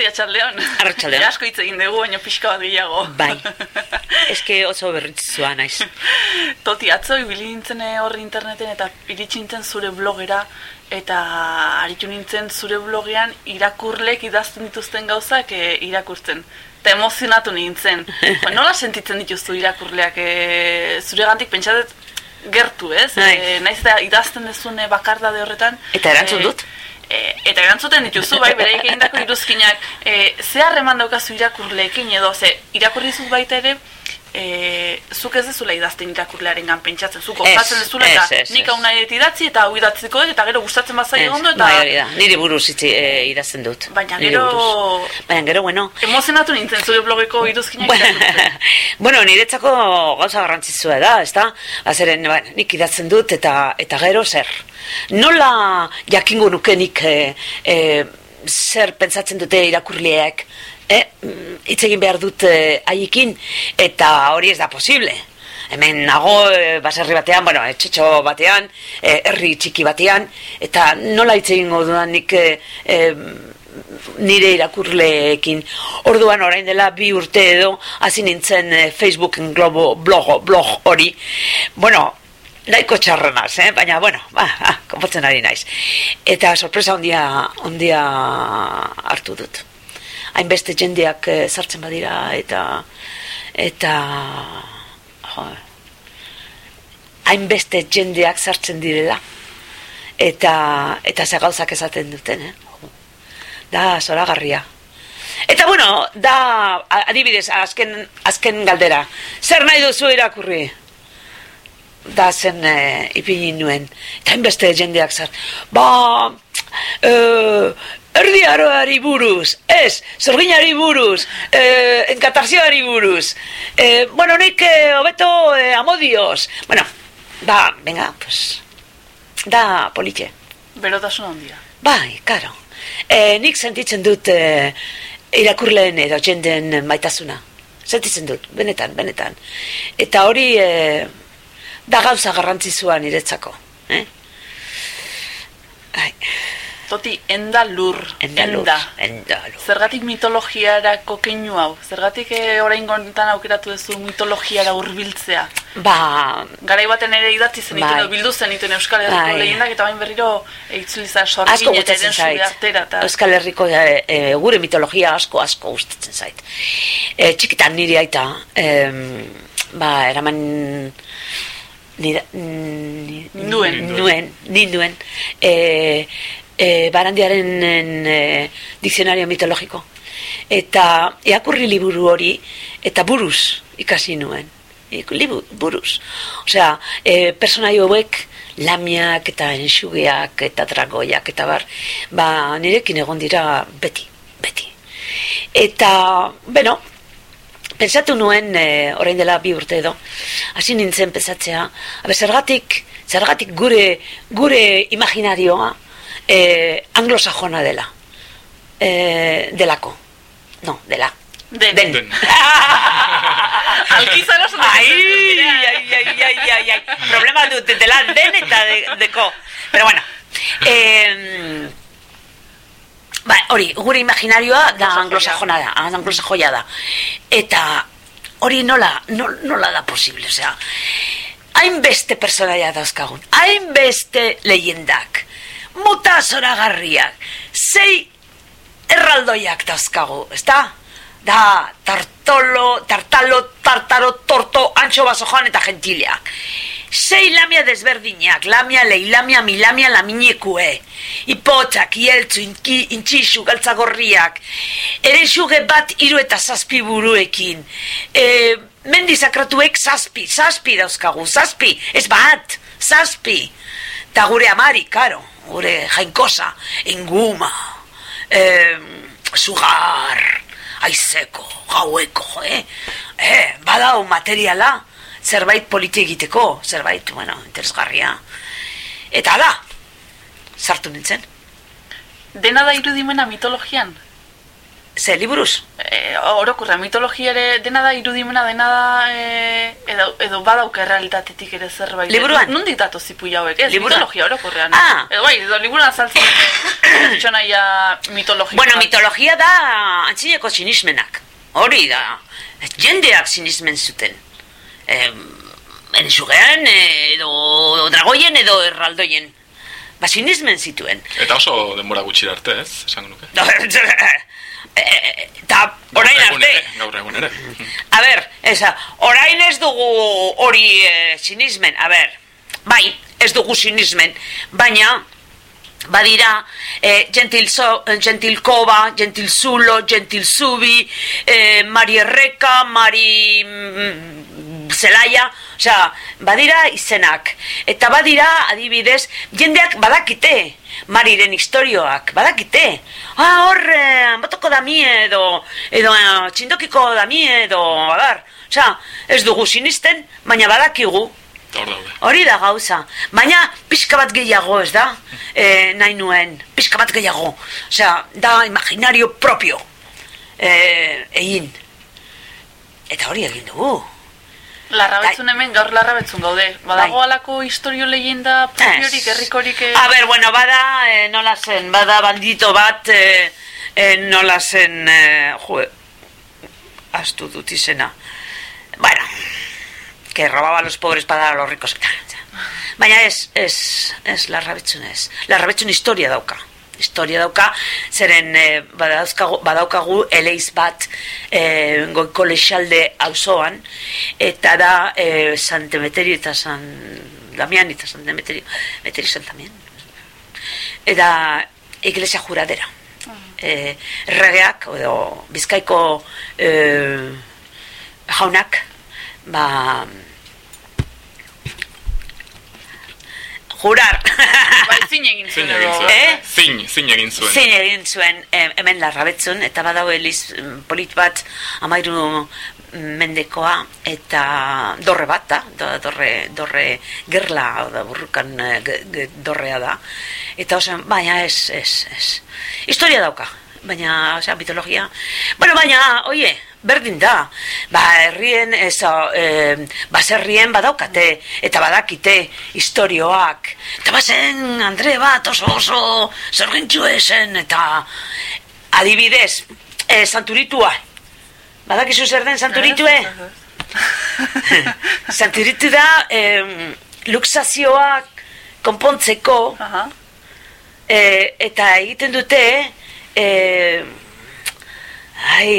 Toti atxaldeon. Arratsaldeon. Ja, asko hitz egin dugu, baina pixka bat gehiago. Bai. <laughs> Eske oso berritzua naiz. <laughs> Toti, atzo ibili nintzen eh, hor interneten eta iritsi nintzen zure blogera eta aritu nintzen zure blogean irakurlek idazten dituzten gauzak e, irakurtzen. Eta emozionatu nintzen. <laughs> Ba, nola sentitzen dituzu irakurleak e, zure gantik pentsatet gertu, ez? E, naiz eta idazten dezune bakardade horretan. Eta erantzun dut? E, eta erantzuten dituzu, bai, bereik egindako iruzkinak, e, ze harreman daukazu irakurleekin edo, ze irakurri zuz baita ere, e, zuk ez dezula idazten irakurlearen gan pentsatzen, zuk Ez, gozatzen dezula eta ez, ez, nik hau nahi dut idatzi eta hau idatziko dut eta gero gustatzen bazai ondo eta bai, da. Niri buruz itzi e, idazten dut. Baina gero-. Baina gero, bueno. emozionatu nintzen zure blogeko iruzkinak <laughs> bueno, niretzako gauza garrantzitsua da, ezta? Azeren, ba, nik idatzen dut eta eta gero zer. Nola jakingo nuke nik e, e, zer pentsatzen dute irakurleak, eh? hitz egin behar dut eh, haiekin eta hori ez da posible. Hemen nago e, baserri batean, bueno, etxetxo batean, e, herri txiki batean, eta nola hitz egingo dudan nik e, e, nire irakurleekin. Orduan orain dela bi urte edo hasi nintzen eh, Facebooken globo blog, blog hori. Bueno, nahiko txarrenaz, eh? baina, bueno, ba, ah, konpotzen ari naiz. Eta sorpresa ondia, ondia hartu dut. Hainbeste jendeak eh, sartzen badira, eta, eta, jo, hainbeste jendeak sartzen direla. Eta, eta ze gauzak esaten duten, eh? da zoragarria. Eta bueno, da adibidez azken, azken galdera. Zer nahi duzu irakurri? Da zen e, ipini nuen. Eta hainbeste jendeak zer. Ba, e, erdi aroari buruz, ez, zorginari buruz, e, enkatarzioari buruz. E, bueno, nik e, hobeto e, amodioz. Bueno, da, venga, pues, da politxe. Berotasun handia. Bai, karo. E, nik sentitzen dut e, irakurleen edo jenden maitasuna. Sentitzen dut, benetan, benetan. Eta hori e, da gauza garrantzitsua niretzako. Eh? Ai, Toti, enda lur. enda lur. Zergatik mitologiarako keinu hau? Zergatik eh, orain gontan aukeratu duzu mitologiara hurbiltzea? Ba, Garai baten ere idatzi zen Bai. bildu zen ituen Euskal Herriko Bai. lehendak eta bain berriro eitzuliza sorgin eta eren artera. Eta... Euskal Herriko e, e, gure mitologia asko asko gustatzen zait. E, txikitan niri aita, em, ba, eraman nira, ni, Ninduen. nuen, ninduen, e, e, barandiaren e, dizionario mitologiko. Eta eakurri liburu hori, eta buruz ikasi nuen. E, libu, buruz. Osea, e, personai hauek lamiak eta enxugeak eta dragoiak eta bar, ba, nirekin egon dira beti, beti. Eta, beno, pensatu nuen e, orain dela bi urte edo, hasi nintzen pensatzea, abe, zergatik, zergatik gure, gure imaginarioa e, anglosajona dela. E, delako. No, dela. Den. Den. Den. Alkizara zuen. Ai, ai, ai, ai, ai, ai. Problema dut, dela den eta de, deko. Pero bueno, eh, ba, hori, gure imaginarioa da anglosajona da, anglosajoia da. Eta hori nola, nol- nola da posible, osea, hainbeste personaia dauzkagun, hainbeste leyendak, mota zoragarriak, zei erraldoiak dauzkagu, ezta? da tartolo, tartalo, tartaro, torto, antxo baso joan eta gentileak. Sei lamia desberdinak, lamia, leilamia, milamia, laminekue. Ipotzak, ieltzu, intxixu, galtzagorriak. Ere suge bat hiru eta zazpi buruekin. E, mendi sakratuek zazpi, zazpi dauzkagu, zazpi, ez bat, zazpi. Ta gure amari, karo, gure jainkosa, enguma, e, sugar, aizeko, gaueko, eh? Eh, badau materiala, zerbait politi egiteko, zerbait, bueno, interesgarria. Eta da, sartu nintzen. Dena da irudimena mitologian? Ze, liburuz? E, orokurra, mitologia ere dena da irudimena, dena da e, edo, edo badauka errealitatetik ere zerbait. Liburuan? Nondik datu zipu jauek, ez? Liburuan? Mitologia orokorrean. Ah. Edo bai, edo liburuan azaltzen <coughs> pertsonaia mitologia. Bueno, mitologia da antzineko sinismenak. Hori da. Jendeak sinismen zuten. Eh, Enzugean, edo dragoien, edo erraldoien. Ba, sinismen zituen. Eta oso denbora gutxira arte, ez? Esango nuke. <laughs> Eta orain arte, Gaur egun ere. A ber, esa, orain ez dugu hori e, sinismen, a ber, bai, ez dugu sinismen, baina badira e, gentil, so, gentil koba, gentil zulo, gentil zubi, e, mari erreka, mari mm, zelaia, osea, badira izenak. Eta badira, adibidez, jendeak badakite, mariren historioak, badakite. Ah, hor, eh, botoko da mi edo, edo eh, txindokiko da mi edo, badar. Osea, ez dugu sinisten, baina badakigu. Hori da gauza. Baina pixka bat gehiago ez da, e, nahi nuen. Pixka bat gehiago. Osea, da imaginario propio. E, egin. Eta hori egin dugu. Larrabetzun hemen, gaur larrabetzun gaude. Badago alako historio leyenda propiorik, Ez. herrikorik... eh, A ber, bueno, bada, e, nola zen, bada bandito bat, e, e, nola zen, e, jo, astu dut izena. Bueno, que robaba a los pobres para dar a los ricos. <laughs> Baina ez, ez, ez, larrabetzun ez. Larrabetzun historia dauka. Historia dauka, zeren e, badauzkagu, badaukagu eleiz bat e, goiko lexalde auzoan eta da e, San Demeterio eta San Damián eta San Demeterio, Demeterio San Damián. Eta iglesia juradera. E, regeak, edo bizkaiko e, jaunak, ba, jurar. Bai, zin egin Zin zuen. Eh? Zin, zin egin zuen. Zein egin zuen em, hemen larrabetzun, eta badau eliz mm, polit bat, amairu mendekoa, eta dorre bat da, do- dorre, dorre gerla, da, burrukan eh, dorrea da. Eta oso, baina ez, ez, ez. Historia dauka, baina, osea, mitologia. Bueno, baina, oie, berdin da, ba, herrien, ez, e, baserrien badaukate, eta badakite historioak. Eta bazen, Andre bat oso oso zorgintxu esen, eta adibidez, e, santuritua. Badakizu zer den santuritue? <laughs> Santuritu da, e, luxazioak konpontzeko, e, eta egiten dute, e, ai,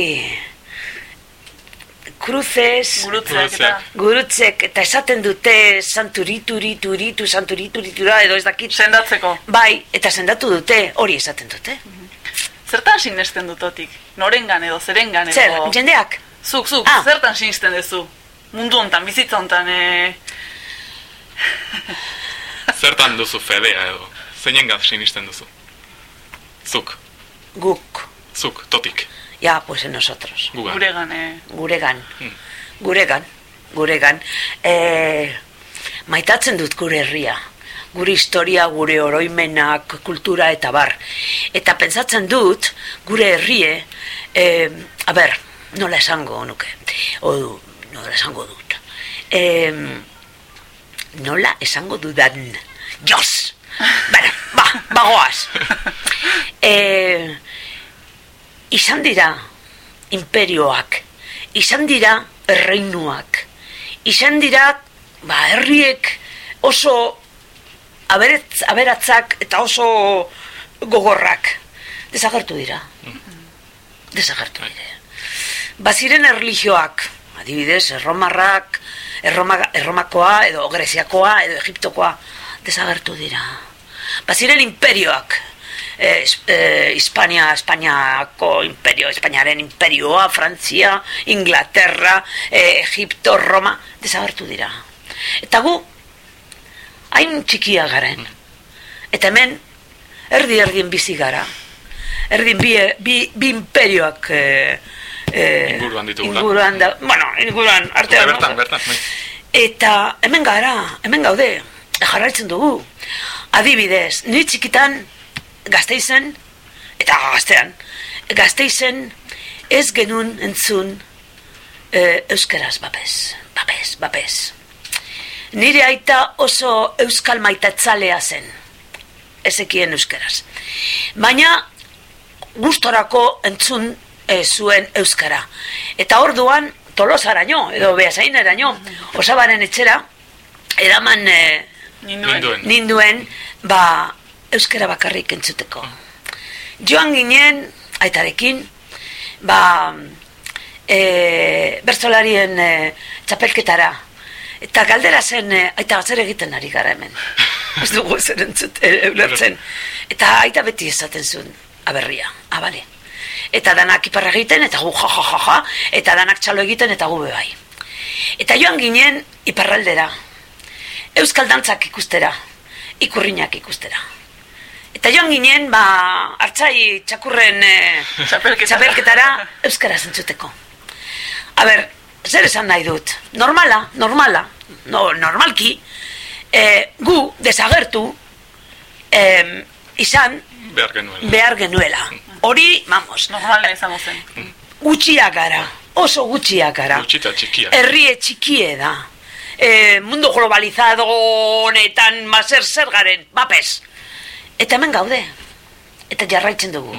kruzez, Gurutzak eta... gurutzek, eta esaten dute santurituritu, ritu, santurituritura, edo ez dakit. Sendatzeko. Bai, eta sendatu dute, hori esaten dute. Zertan sinesten dutotik? Norengan edo zerengan edo... Zer, jendeak? Zuk, zuk, Ah. zertan sinisten duzu? Mundu hontan, bizitza hontan, e... <laughs> Zertan duzu fedea edo. Zeinen gaz sinisten duzu. Zuk, Guk. zuk, totik. Ja, pues en nosotros. Guregan, e... Guregan. Hmm. Guregan. Guregan. E, maitatzen dut gure herria. Gure historia, gure oroimenak, kultura eta bar. Eta pentsatzen dut, gure herrie, e, a ber, nola esango nuke. O, nola esango dut. E, nola esango dudan. Jos! Bara, ba, bagoaz. <laughs> E, izan dira imperioak, izan dira erreinuak, izan dira ba, herriek oso aberetz, aberatzak eta oso gogorrak. Desagertu dira. Desagertu dira. baziren erlijioak, adibidez, erromarrak, erroma, erromakoa, edo greziakoa, edo egiptokoa, desagertu dira. Baziren imperioak, eh, es- eh, Hispania, Espainiako imperio, Espainiaren imperioa, Frantzia, Inglaterra, eh, Egipto, Roma, desagertu dira. Eta gu, hain txikia garen. Eta hemen, erdi erdien bizi gara. Erdin bi, bi, bi imperioak eh, eh, Inguruan ditugula. Inguruan da, bueno, inguruan artean. Bertan, no? bertan, bai. Eta hemen gara, hemen gaude, jarraitzen dugu. Adibidez, ni txikitan gazteizen, eta gaztean, gazteizen ez genuen entzun e, euskeraz babes, babes, babes. Nire aita oso euskal maitatzalea zen, ezekien euskeraz. Baina gustorako entzun e, zuen euskara. Eta orduan, tolosaraino, edo behazaineraino, osabaren etxera, eraman e, Ninduen. ninduen, ba, euskara bakarrik entzuteko. Joan ginen, aitarekin, ba, e, bertzolarien e, txapelketara. Eta galdera zen, e, aita zer egiten ari gara hemen. <laughs> Ez dugu zer entzut, e, ulertzen. Eta aita beti esaten zuen, aberria, abale. Eta danak iparra egiten, eta gu ja, ja, ja, ja, eta danak txalo egiten, eta gu be bai. Eta joan ginen iparraldera, euskal dantzak ikustera, ikurriñak ikustera. Eta joan ginen, ba, hartzai txakurren e, Txapelketara. txapelketara euskara zentzuteko. A ber, zer esan nahi dut? Normala, normala, no, normalki, e, gu desagertu e, izan Behar genuela. behar genuela. Hori, vamos, Normala izango zen. gutxiak gara, oso gutxiak gara. Gutxita txikia. Herrie txikie da. E, mundu globalizado honetan mazer zer garen, bapes. Eta hemen gaude. Eta jarraitzen dugu.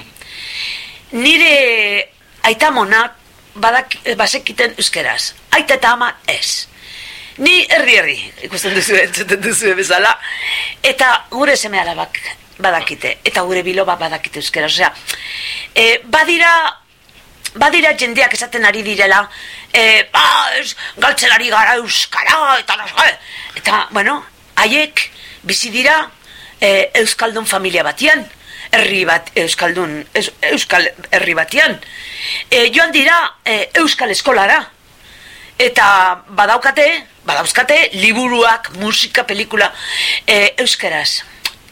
Nire aitamonak badak, basekiten euskeraz. Aita eta ama ez. Ni herri herri, ikusten duzu, entzuten duzu bezala. Eta gure seme alabak badakite. Eta gure biloba badakite euskeraz. Osea, e, badira badira jendeak esaten ari direla, e, ba, ez, galtzen ari gara euskara, eta sé, eta, bueno, haiek bizi dira e, euskaldun familia batian, herri bat, euskaldun, eus, euskal herri batian, e, joan dira e, euskal eskolara, eta badaukate, badauzkate, liburuak, musika, pelikula, e, euskaraz.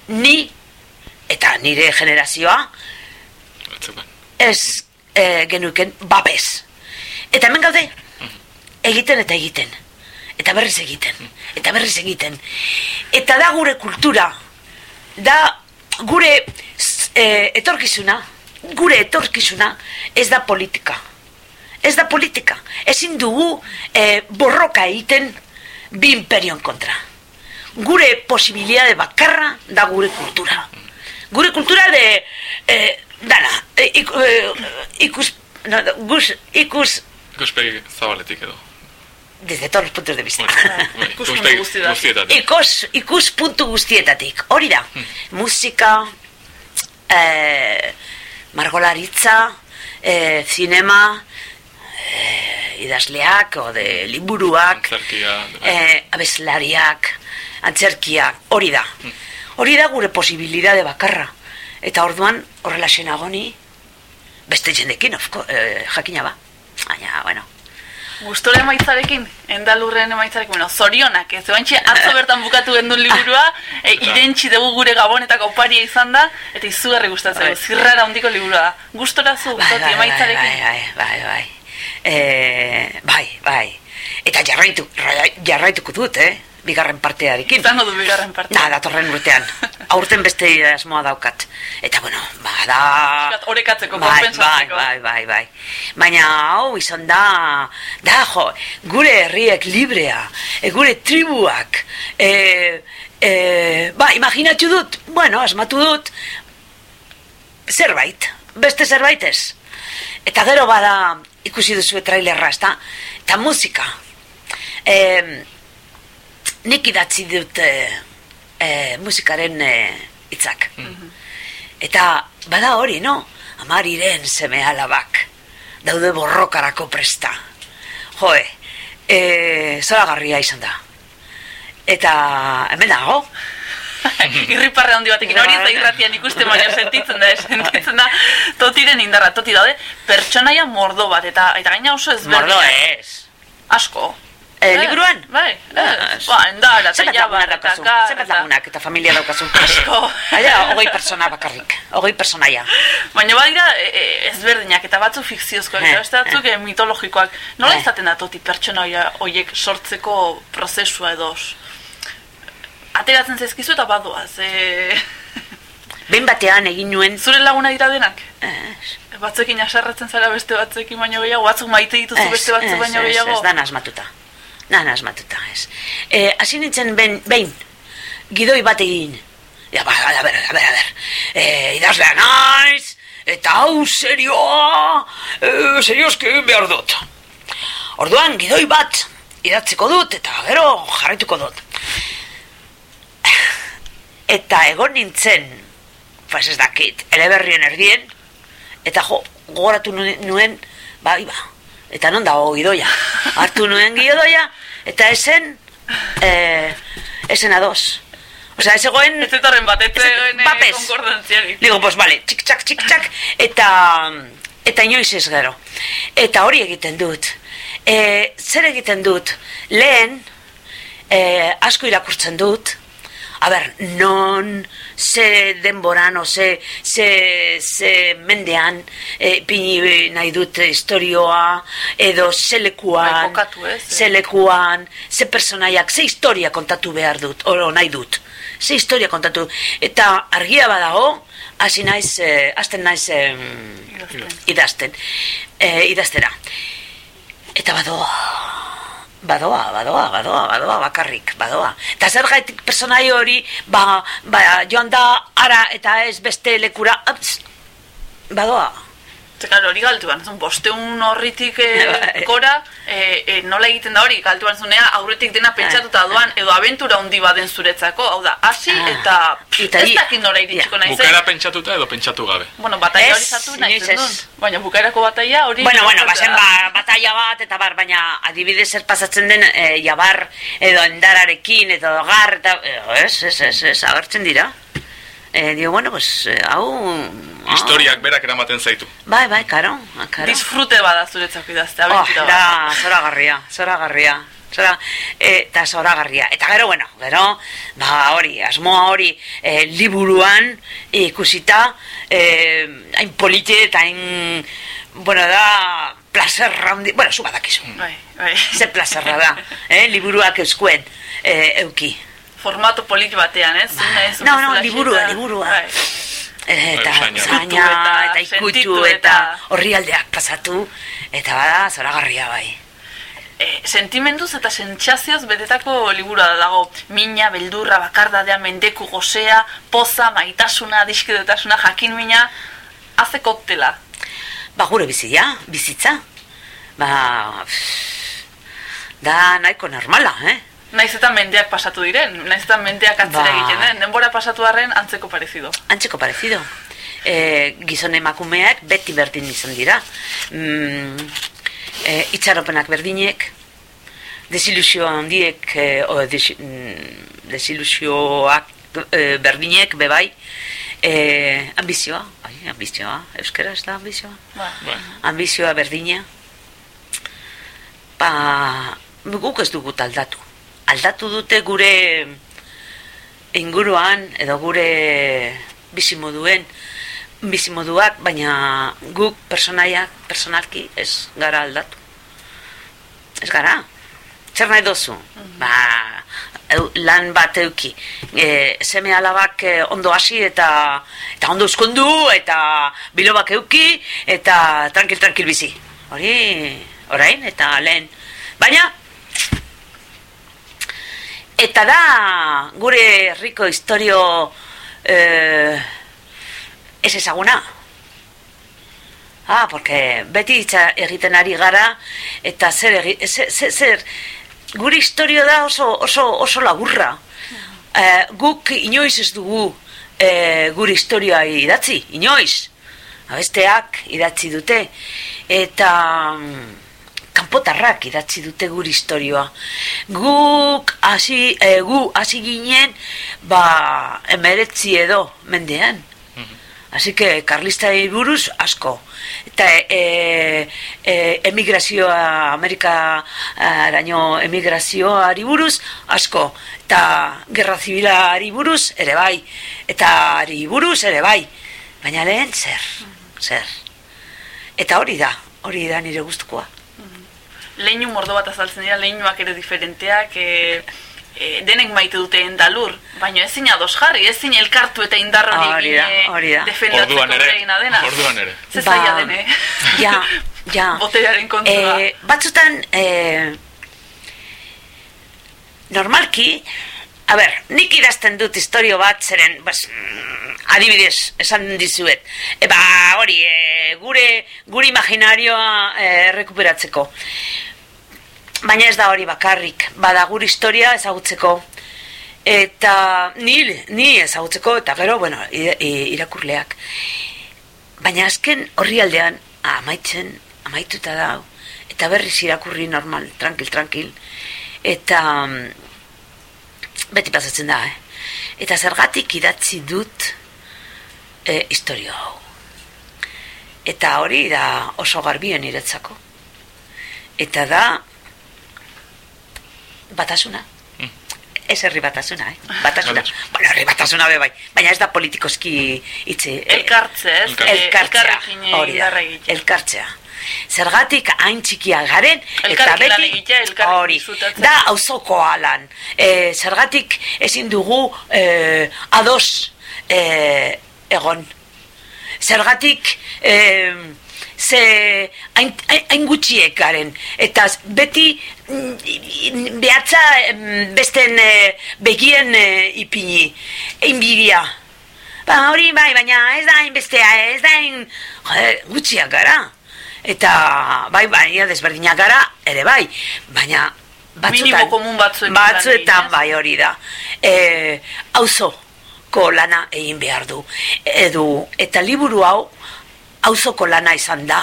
Ni, eta nire generazioa, ez e, genuken babes. Eta hemen gaude, egiten eta egiten. Eta berriz egiten. Eta berriz egiten. Eta da gure kultura. Da gure e, etorkizuna. Gure etorkizuna ez da politika. Ez da politika. Ezin dugu e, borroka egiten bi imperion kontra. Gure posibilidade bakarra da gure kultura. Gure kultura de... E, dana, e, iku, ikus... No, gus, ikus Ikuspegi zabaletik edo. Desde todos los puntos de vista. Ikuspuntu guztietatik. Ikus, ikus puntu guztietatik. Hori da. Musika, eh, margolaritza, eh, zinema, eh, idazleak, o de liburuak, Antzerkia, eh, abeslariak, antzerkiak, hori da. Hori da gure posibilidade bakarra. Eta orduan, horrela senagoni, beste jendekin, ofko, eh, jakina ba. Baina, bueno, Gustore emaitzarekin, endalurren emaitzarekin, bueno, zorionak, ez oantxe atzo bertan bukatu gendun liburua, e, irentxi dugu gure gabonetako oparia izan da, eta izugarri gustatzen Bai. du, zirrara handiko liburua da. Gustora zu, bai, toti bai, bai, emaitzarekin. bai, bai, bai, bai. Eh, bai, bai. Eta jarraitu, ra- jarraituko dut, eh? Bigarren partearekin. Izango du bigarren parte. Na, datorren urtean. Aurten beste asmoa daukat. Eta, bueno, bada... Pixkat Orekatzeko, Bai, bai, bai, bai, bai. Baina, hau, izan da, da, jo, gure herriek librea, e, gure tribuak, e, e, ba, imaginatu dut, bueno, asmatu dut, zerbait, beste zerbait ez. Eta gero bada, ikusi duzu trailerra, ezta? Eta musika. E, nik idatzi dut e, e, musikaren e, hitzak. Eta bada hori, no? Amariren seme alabak. daude borrokarako presta. Joe, e, zoragarria izan da. Eta hemen dago, <laughs> Irriparre handi batekin hori ez da irratian ikusten baina sentitzen da, eh, sentitzen da totiren indarra, toti daude, pertsonaia mordo bat, eta eta gaina oso ez mordo ez. Asko. E, liburuan? Bai, ez. Ba, endara, eta jabar, eta Zenbat lagunak eta familia daukazu. <laughs> Asko. Aia, hogei persona bakarrik, hogei personaia. Baina badira e, e, ezberdinak eta batzu fikziozkoak, Eh, eta batzuk e, mitologikoak. Nola Eh. izaten da toti pertsonaia horiek sortzeko prozesua edo ateratzen zaizkizu eta badoaz. E... Behin batean egin nuen... Zure laguna dira denak? Ez. Batzuekin asarratzen zara beste batzuekin baino gehiago, batzuk maite dituzu beste batzuk baino ez, gehiago. Ez, da asmatuta. Da asmatuta, ez. Eh, hasi nintzen ben, behin, gidoi bat egin. Ja, ba, a ber, a ber, a ber. Eh, idazlea naiz, eta hau serioa, eh, serioski behar dut. Orduan, gidoi bat idatziko dut, eta gero jarraituko dut. Eta egon nintzen, pues ez dakit, eleberrien erdien, eta jo, gogoratu nuen, bai, ba, eta non dago gidoia. Hartu nuen gidoia, eta esen, eh, esen ados. Osea, ez egoen... Ez etorren bat, ez egoen Papez. konkordantziarik. Digo, pues vale, txik txak, txik txak, eta, eta inoiz ez gero. Eta hori egiten dut. E, zer egiten dut? Lehen, e, asko irakurtzen dut, a ber, non, ze denboran, ze, ze, ze mendean, e, pini nahi dut historioa, edo ze lekuan, Bai, kokatu, ez? ze lekuan, ze personaiak, ze historia kontatu behar dut, oro nahi dut. Ze historia kontatu. Eta argia badago, hasi naiz, eh, hasten naiz eh, idazten. Eh, idaztera. Eta badoa, badoa, badoa, badoa, badoa, bakarrik, badoa. Eta zer gaitik personai hori, ba, ba, joan da ara eta ez beste lekura, ups, badoa. Claro, hori galtu zun, bosteun horritik e, <laughs> Bai. gora, e, e, nola egiten da hori, galtu zunea, aurretik dena pentsatuta doan, edo abentura handi baden zuretzako, hau da, hasi Ah. eta, Eta ez dakit nora iritsiko nahi zen. Bukaera pentsatuta edo pentsatu gabe. Bueno, bataia hori Ez, sartu nahi duen. Baina bukaerako bataia hori... Bueno, bueno, bazen ba, batalla bat eta bar, baina adibidez zer pasatzen den e, jabar edo endararekin edo gar eta e, ez, ez, ez, ez, agertzen dira. E, dio, bueno, pues, e, hau... ah, Historiak berak eramaten zaitu. Bai, bai, karo, karo. Disfrute bada zuretzako idazte, Oh, abentura da, bat. zoragarria, zoragarria. Zora, eta zoragarria. Eta gero, bueno, gero, ba, hori, asmoa hori, e, liburuan ikusita, e, hain polite eta hain, bueno, da, plazerra handi, bueno, zu badakizu. Bai, bai. Ze plazerra da, eh, liburuak euskuen, e, euki. Formato polit batean, ez? Ez, No, no, liburua, eta- liburua. Bai. Eta Bai, usaina. zaina, Eta eta ikutu, eta eta- horrialdeak pasatu, eta bada, zoragarria bai. E, sentimenduz eta sentsazioz betetako liburua da dago. Mina, beldurra, bakardadea, mendeku, gozea, poza, maitasuna, diskidetasuna, jakin mina, haze koktela. Ba, gure bizia, bizitza. Ba, pff, da nahiko normala, eh? Naiz eta mendeak pasatu diren, naiz eta mendeak atzera Ba. egiten den, denbora pasatu arren antzeko parezido. Antzeko parezido. E, gizon emakumeak beti berdin izan dira. Mm, e, itxaropenak berdinek, desilusio handiek, e, o, desi, mm, desilusioak e, berdinek, bebai, e, ambizioa, ai, ambizioa, euskera ez da ambizioa? Ba. ambizioa berdina, ba, guk ez dugu aldatu. Aldatu dute gure inguruan edo gure bizimoduen bizimoduak, baina guk personaiak, personalki ez gara aldatu. Ez gara. Zer nahi dozu? Ba, eu, lan bat euki. E, seme alabak e, ondo hasi eta eta ondo eskondu eta bilobak euki eta tranquil tranquil bizi. Hori, orain eta lehen. Baina eta da gure herriko historio eh, ez ezaguna. Ah, porque beti hitza egiten ari gara eta zer, egi, zer, zer, zer gure historio da oso, oso, oso laburra. Eh, guk inoiz ez dugu eh, gure historioa idatzi, inoiz. Besteak idatzi dute eta kanpotarrak idatzi dute gure historioa. Guk hasi e, gu hasi ginen ba emeretzi edo mendean. Así que Carlistari buruz asko. Eta e, e, emigrazioa, Amerika araño emigrazioari buruz asko. Eta gerra zibilari buruz ere bai. Eta ari buruz ere bai. Baina lehen zer, zer. Eta hori da, hori da nire guztukoa. Leinu mordo bat azaltzen dira, leinuak ere diferenteak, e, e, denek maite dute endalur, baina ezin ados jarri, ezin elkartu eta indar hori Hori da, egin, hori da. defendatzeko Orduan ere, beregina dena. orduan ere. Ze Ba, dene. Ja, ja. <laughs> Boterearen kontua. Eh, batzutan, eh, normalki, a ber, nik idazten dut historio bat, zeren, bas, mm, adibidez, esan dizuet, eba hori, e, gure, gure imaginarioa e, rekuperatzeko. Baina ez da hori bakarrik, bada gure historia ezagutzeko, eta ni, ni ezagutzeko, eta gero, bueno, irakurleak. Baina azken horri aldean, amaitzen, amaituta da, eta berriz irakurri normal, tranquil, tranquil, eta mm, beti pasatzen da, eh? Eta zergatik idatzi dut e, historio hau. Eta hori da oso garbien iretzako. Eta da batasuna. Ez herri batasuna, eh? Batasuna. bueno, herri batasuna be bai. Baina ez da politikoski itzi. eh, Elkartze, ez? Elkartzea. Hori da. Elkartzea. Zergatik hain txikia garen eta beti hori da auzoko alan. E, zergatik ezin dugu e, ados e, egon. Zergatik e, ze hain, hain- hain gutxiek garen. Eta beti mm, behatza mm, besten e, begien e, ipini. Inbidia ba hori bai baina ez da hain bestea ez da hain joder, gutxiak gara. Eta bai baina desberdinak gara ere bai. Baina batzutan Minimo komun batzuetan ez? bai hori da. E, auzoko lana egin behar du. Edu eta liburu hau auzoko lana izan da.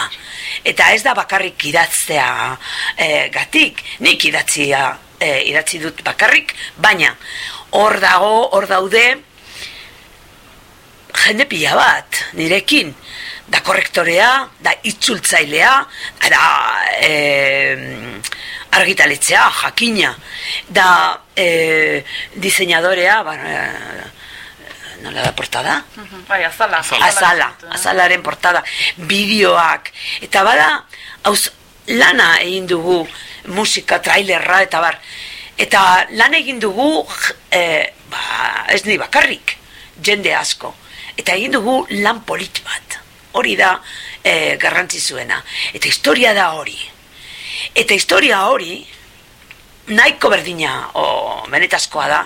Eta ez da bakarrik idatzea e, gatik. Nik idatzia e, idatzi dut bakarrik baina hor dago hor daude jende pila bat, nirekin, da korrektorea, da itzultzailea, da e, argitaletzea, jakina, da e, diseinadorea, ba, e, nola da portada? Bai, azala. Azala, azalaren portada, bideoak, eta bada, hauz, lana egin dugu musika, trailerra, eta bar, eta lan egin dugu, e, ba, ez ni bakarrik, jende asko, eta egin dugu lan polit bat, hori da e, garrantzi zuena, eta historia da hori, eta historia hori, nahiko berdina, o, benetazkoa da,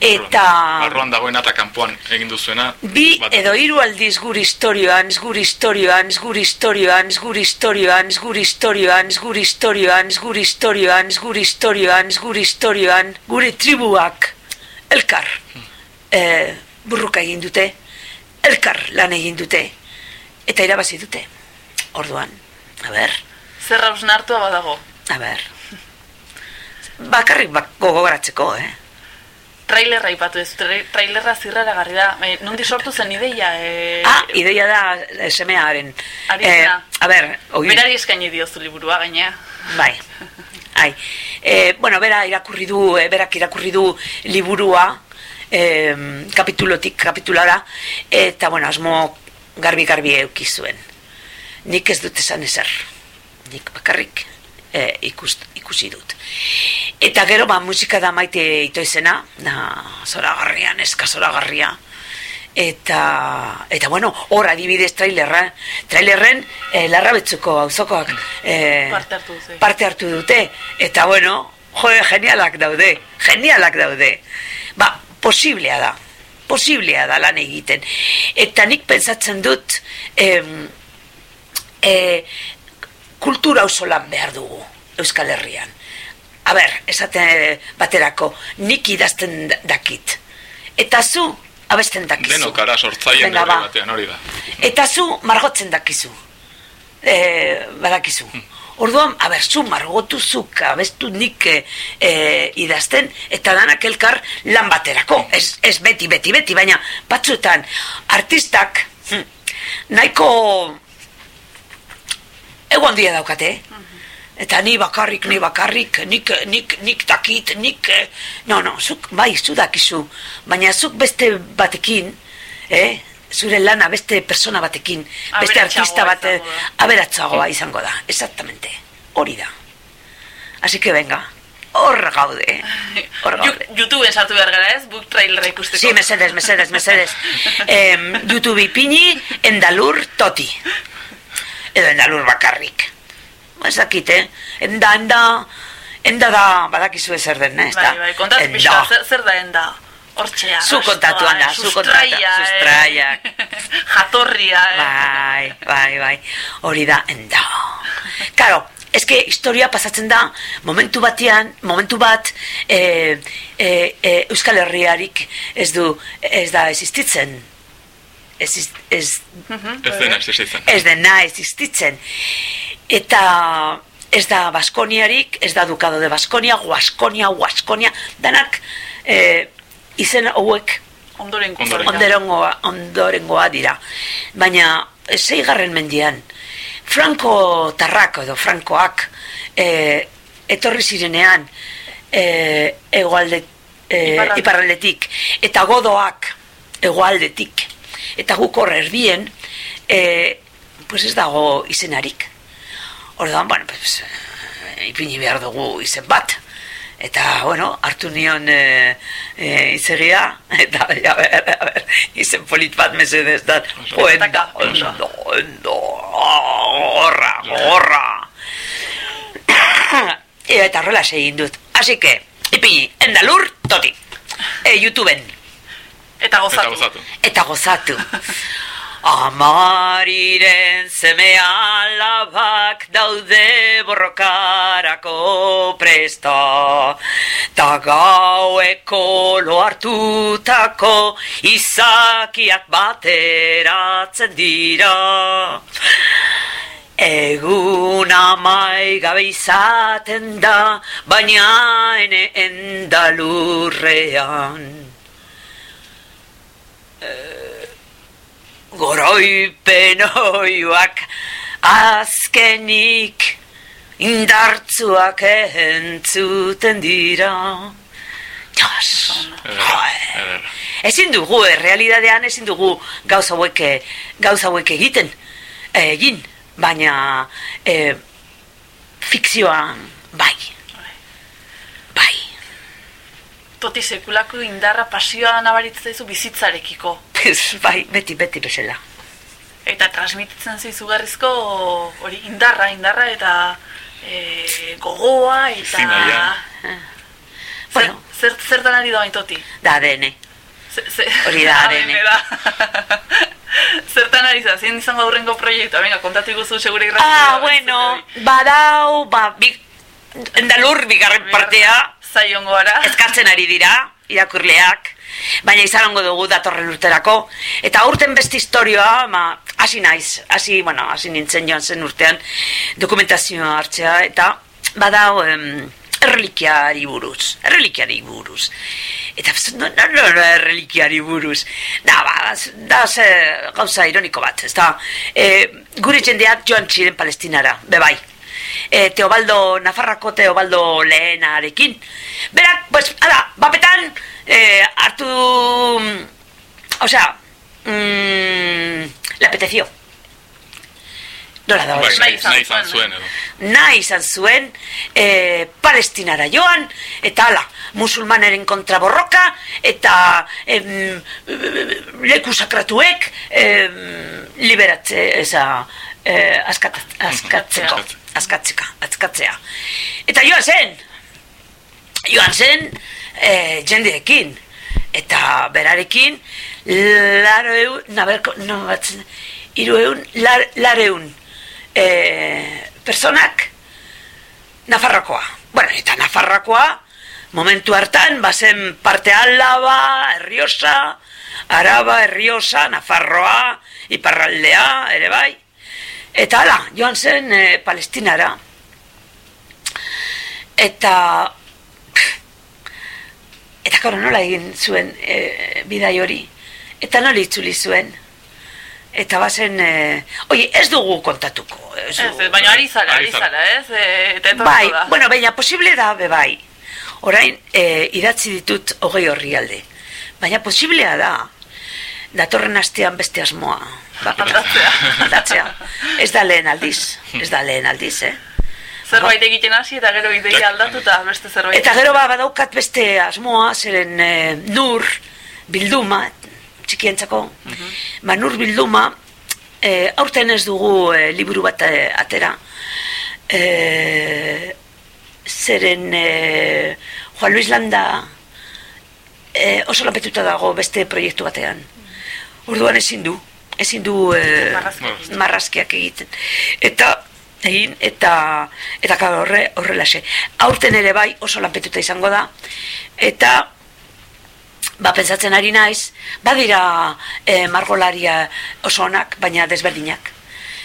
eta... Barruan dagoena eta kanpoan egin duzuena. Bi edo hiru aldiz gure historioan, gure historioan, gure historioan, gure historioan, gure historioan, gure historioan, gure historioan, gure historioan, gure historioan, gure tribuak, elkar, eh, burruka egin dute, elkar lan egin dute, eta irabazi dute, orduan, a ber, Zer hausnartua badago. a ber, bakarrik bak gogoratzeko, eh? Trailerra ipatu ez, tra- trailerra zirraragarri da. E, nondi sortu zen ideia? E, Ah, ideia da eh, semearen. Ari zena. a ber, ogi, Berari eskaini diozu liburua gainea. Bai. Ai. E, bueno, bera irakurri du, e, berak irakurri du liburua e, kapitulotik kapitulara eta bueno, asmo garbi garbi euki zuen. Nik ez dut esan ezer. Nik bakarrik e, ikust, ikusi dut. Eta gero ba musika da maite ito izena, da zoragarria, neska zoragarria. Eta, eta bueno, hor adibidez trailerra, trailerren e, larra betzuko auzokoak e, Parte hartu dute. parte hartu dute. Eta bueno, jode, genialak daude, genialak daude. Ba, posiblea da, posiblea da lan egiten. Eta nik pentsatzen dut, em, e, kultura oso lan behar dugu Euskal Herrian. A ber, esate baterako, nik idazten da- dakit. Eta zu, abesten dakizu. Denok ara sortzaien Venga, herri ba. batean hori da. Eta zu margotzen dakizu. E, badakizu. Orduan, a ber, zu margotu zuk abestu nik e, e, idazten, eta danak elkar lan baterako. Ez, ez beti, beti, beti, baina batzuetan artistak hm, nahiko egon dia daukate, eh? Eta ni bakarrik, ni bakarrik, nik, nik, nik dakit, nik... eh, No, no, zuk, bai, zu dakizu. Baina zuk beste batekin, eh? zure lana beste persona batekin, beste artista bate, izango da. aberatsagoa izango da. Exactamente. Hori da. Así que venga, hor gaude. <laughs> Hor gaude. Ju- YouTubeen sartu behar gara ez, book trailera ikusteko. Sí, mesedes, mesedes, mesedes. <laughs> Eh, YouTube ipini, endalur toti. Edo endalur bakarrik. Ez dakit, eh? Enda, enda, enda da, badakizu zer den, eh? Bai, bai, kontatu pixka, zer, zer da enda? Hortxea, Zu kontatu, anda, zu kontatu, sustraia. <laughs> Jatorria, eh? Bai, bai, bai. Hori da, enda. Karo, eske historia pasatzen da momentu batean, momentu bat e, e, e, Euskal Herriarik ez du, ez da existitzen. Ez, ez, Ez dena existitzen. ez dena existitzen. Eta ez da Baskoniarik, ez da Dukado de Baskonia, Guaskonia, Guaskonia, danak e, izen hauek Ondoren Ondoren. ondorengoa, ondorengoa dira. Baina, eh, seigarren mendian, Franco Tarrako edo Frankoak e, etorri zirenean e, egoalde, e, Iparralde. iparraldetik, eta godoak egoaldetik, eta guk hor erdien, e, pues ez dago izenarik. Orduan, bueno, pues, eh, ipini behar dugu izen bat. Eta, bueno, hartu nion e, e, izegia, <laughs> eta, a ber, a ber, izen polit bat mesedez da, oendo, oendo, oendo, gorra, gorra. <coughs> eta horrela egin dut. Así que, ipini, endalur, toti, e, YouTubeen, Eta Eta gozatu. gozatu. eta gozatu. Amariren seme alabak daude borrokarako presta Ta gaueko lo hartutako izakiak bateratzen dira Egun amai gabe izaten da, baina ene endalurrean. Goroipen oioak azkenik indartzuak entzuten dira. Ederra. Ezin dugu, eh, realidadean ezin dugu gauza hauek, eh, gauza hauek egiten, eh, egin, baina eh, fikzioan. Bai. Toti sekulako indarra pasioa nabaritzen zaizu bizitzarekiko. Ez, bai, beti, beti bezala. Eta transmititzen zaizu garrizko hori indarra, indarra eta e, gogoa eta... Izinahia. Zer, Bueno. zer, zertan ari da bain toti? Da dene. Hori da, da. <laughs> Zertan ari za, zein izango aurrengo proiektua, venga, kontatu iguzu segure irrati. Ah, bueno, badau, ba, bi, endalur bigarren partea, Zaiongo gara. eskatzen ari dira, irakurleak, baina izango dugu datorren urterako, eta aurten beste historioa, ma, hasi naiz, hasi, bueno, hasi nintzen joan zen urtean, dokumentazioa hartzea, eta badau, em, errelikiari buruz, errelikiari buruz. Eta no, no, no, errelikiari buruz. Da, ba, da, ze, gauza ironiko bat, ez da. E, gure jendeak joan txiren palestinara, bebai. E, Teobaldo, Nafarrako Teobaldo lehenarekin. Berak, pues, ala, bapetan, e, hartu, osea, mm, le apeteció. Nola da Bai, hori? nahi, izan nahi izan zuen, zuen edo. nahi izan zuen e, palestinara joan, eta ala, musulmaneren kontra borroka, eta em, leku sakratuek em, liberatze, eza, e, askat, askatzeko, askatzeka, askatzea. Eta joan zen, joan zen e, jendeekin, eta berarekin, laro eun, naberko, no, batzen, iru eun, lar, lareun, e, personak Nafarrokoa. Bueno, eta Nafarrokoa momentu hartan bazen parte alaba, erriosa, Araba, Herriosa, Nafarroa, Iparraldea, ere bai. Eta hala, joan zen e, Palestinara. Eta eta karo nola egin zuen e, bidai hori. Eta nola itzuli zuen. Eta bazen, e, oie, ez dugu kontatuko. Ez, Ez, dugu. ez, baina ari zara, ari zara. ez? E, eta Bai, da. bueno, baina posible da, be bai. Orain, e, idatzi ditut hogei horri alde. Baina posiblea da, datorren astean beste asmoa. Ba, Aldatzea. aldatzea. Ez da lehen aldiz, ez da lehen aldiz, eh? Zerbait egiten hasi eta gero ideia aldatu eta beste zerbait. Eta gero ba, badaukat beste asmoa, zeren e, nur, bilduma, txikientzako, ba, nur bilduma, e, aurten ez dugu e, liburu bat e, atera, e, zeren e, Juan Luis Landa e, oso lanpetuta dago beste proiektu batean. Orduan ezin du, ezin du e, Marrazkiak. marrazkiak egiten. Eta egin eta eta claro, horre horrelaxe. Aurten ere bai oso lanpetuta izango da eta ba pentsatzen ari naiz, badira e, margolaria oso onak, baina desberdinak.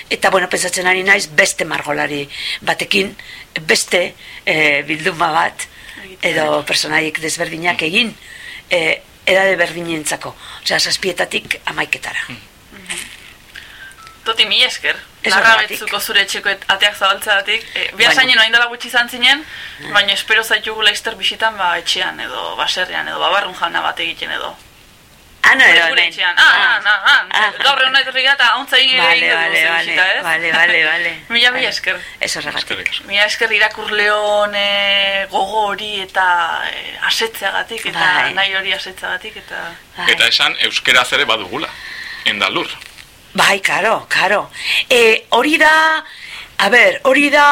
Eta bueno, pentsatzen ari naiz beste margolari batekin, beste e, bilduma bat edo personaiek desberdinak egin e, edade berdinentzako. Osea, zazpietatik amaiketara. Toti mi esker. Ez Larra betzuko zure etxeko et- ateak zabaltzeatik. E, Baina- Biasainen oain dela gutxi izan zinen, baina espero zaitugu laizter bisitan ba etxean edo baserrian edo babarrun jana bat egiten edo. Ano, Gure- edo, gure etxean. Ah, ah, ah, ah. Ah. Gaur egun etorri eta hauntza egin Vale, vale, vale, vale, vale, vale. Mila mila esker. Ez horregatik. Mila esker irakurleon e, gogo hori eta e, asetzeagatik eta Bai. nahi hori asetzeagatik eta... Bai. Eta esan euskeraz ere badugula. Endalur. Bai, karo, karo. E, hori da, a ber, hori da,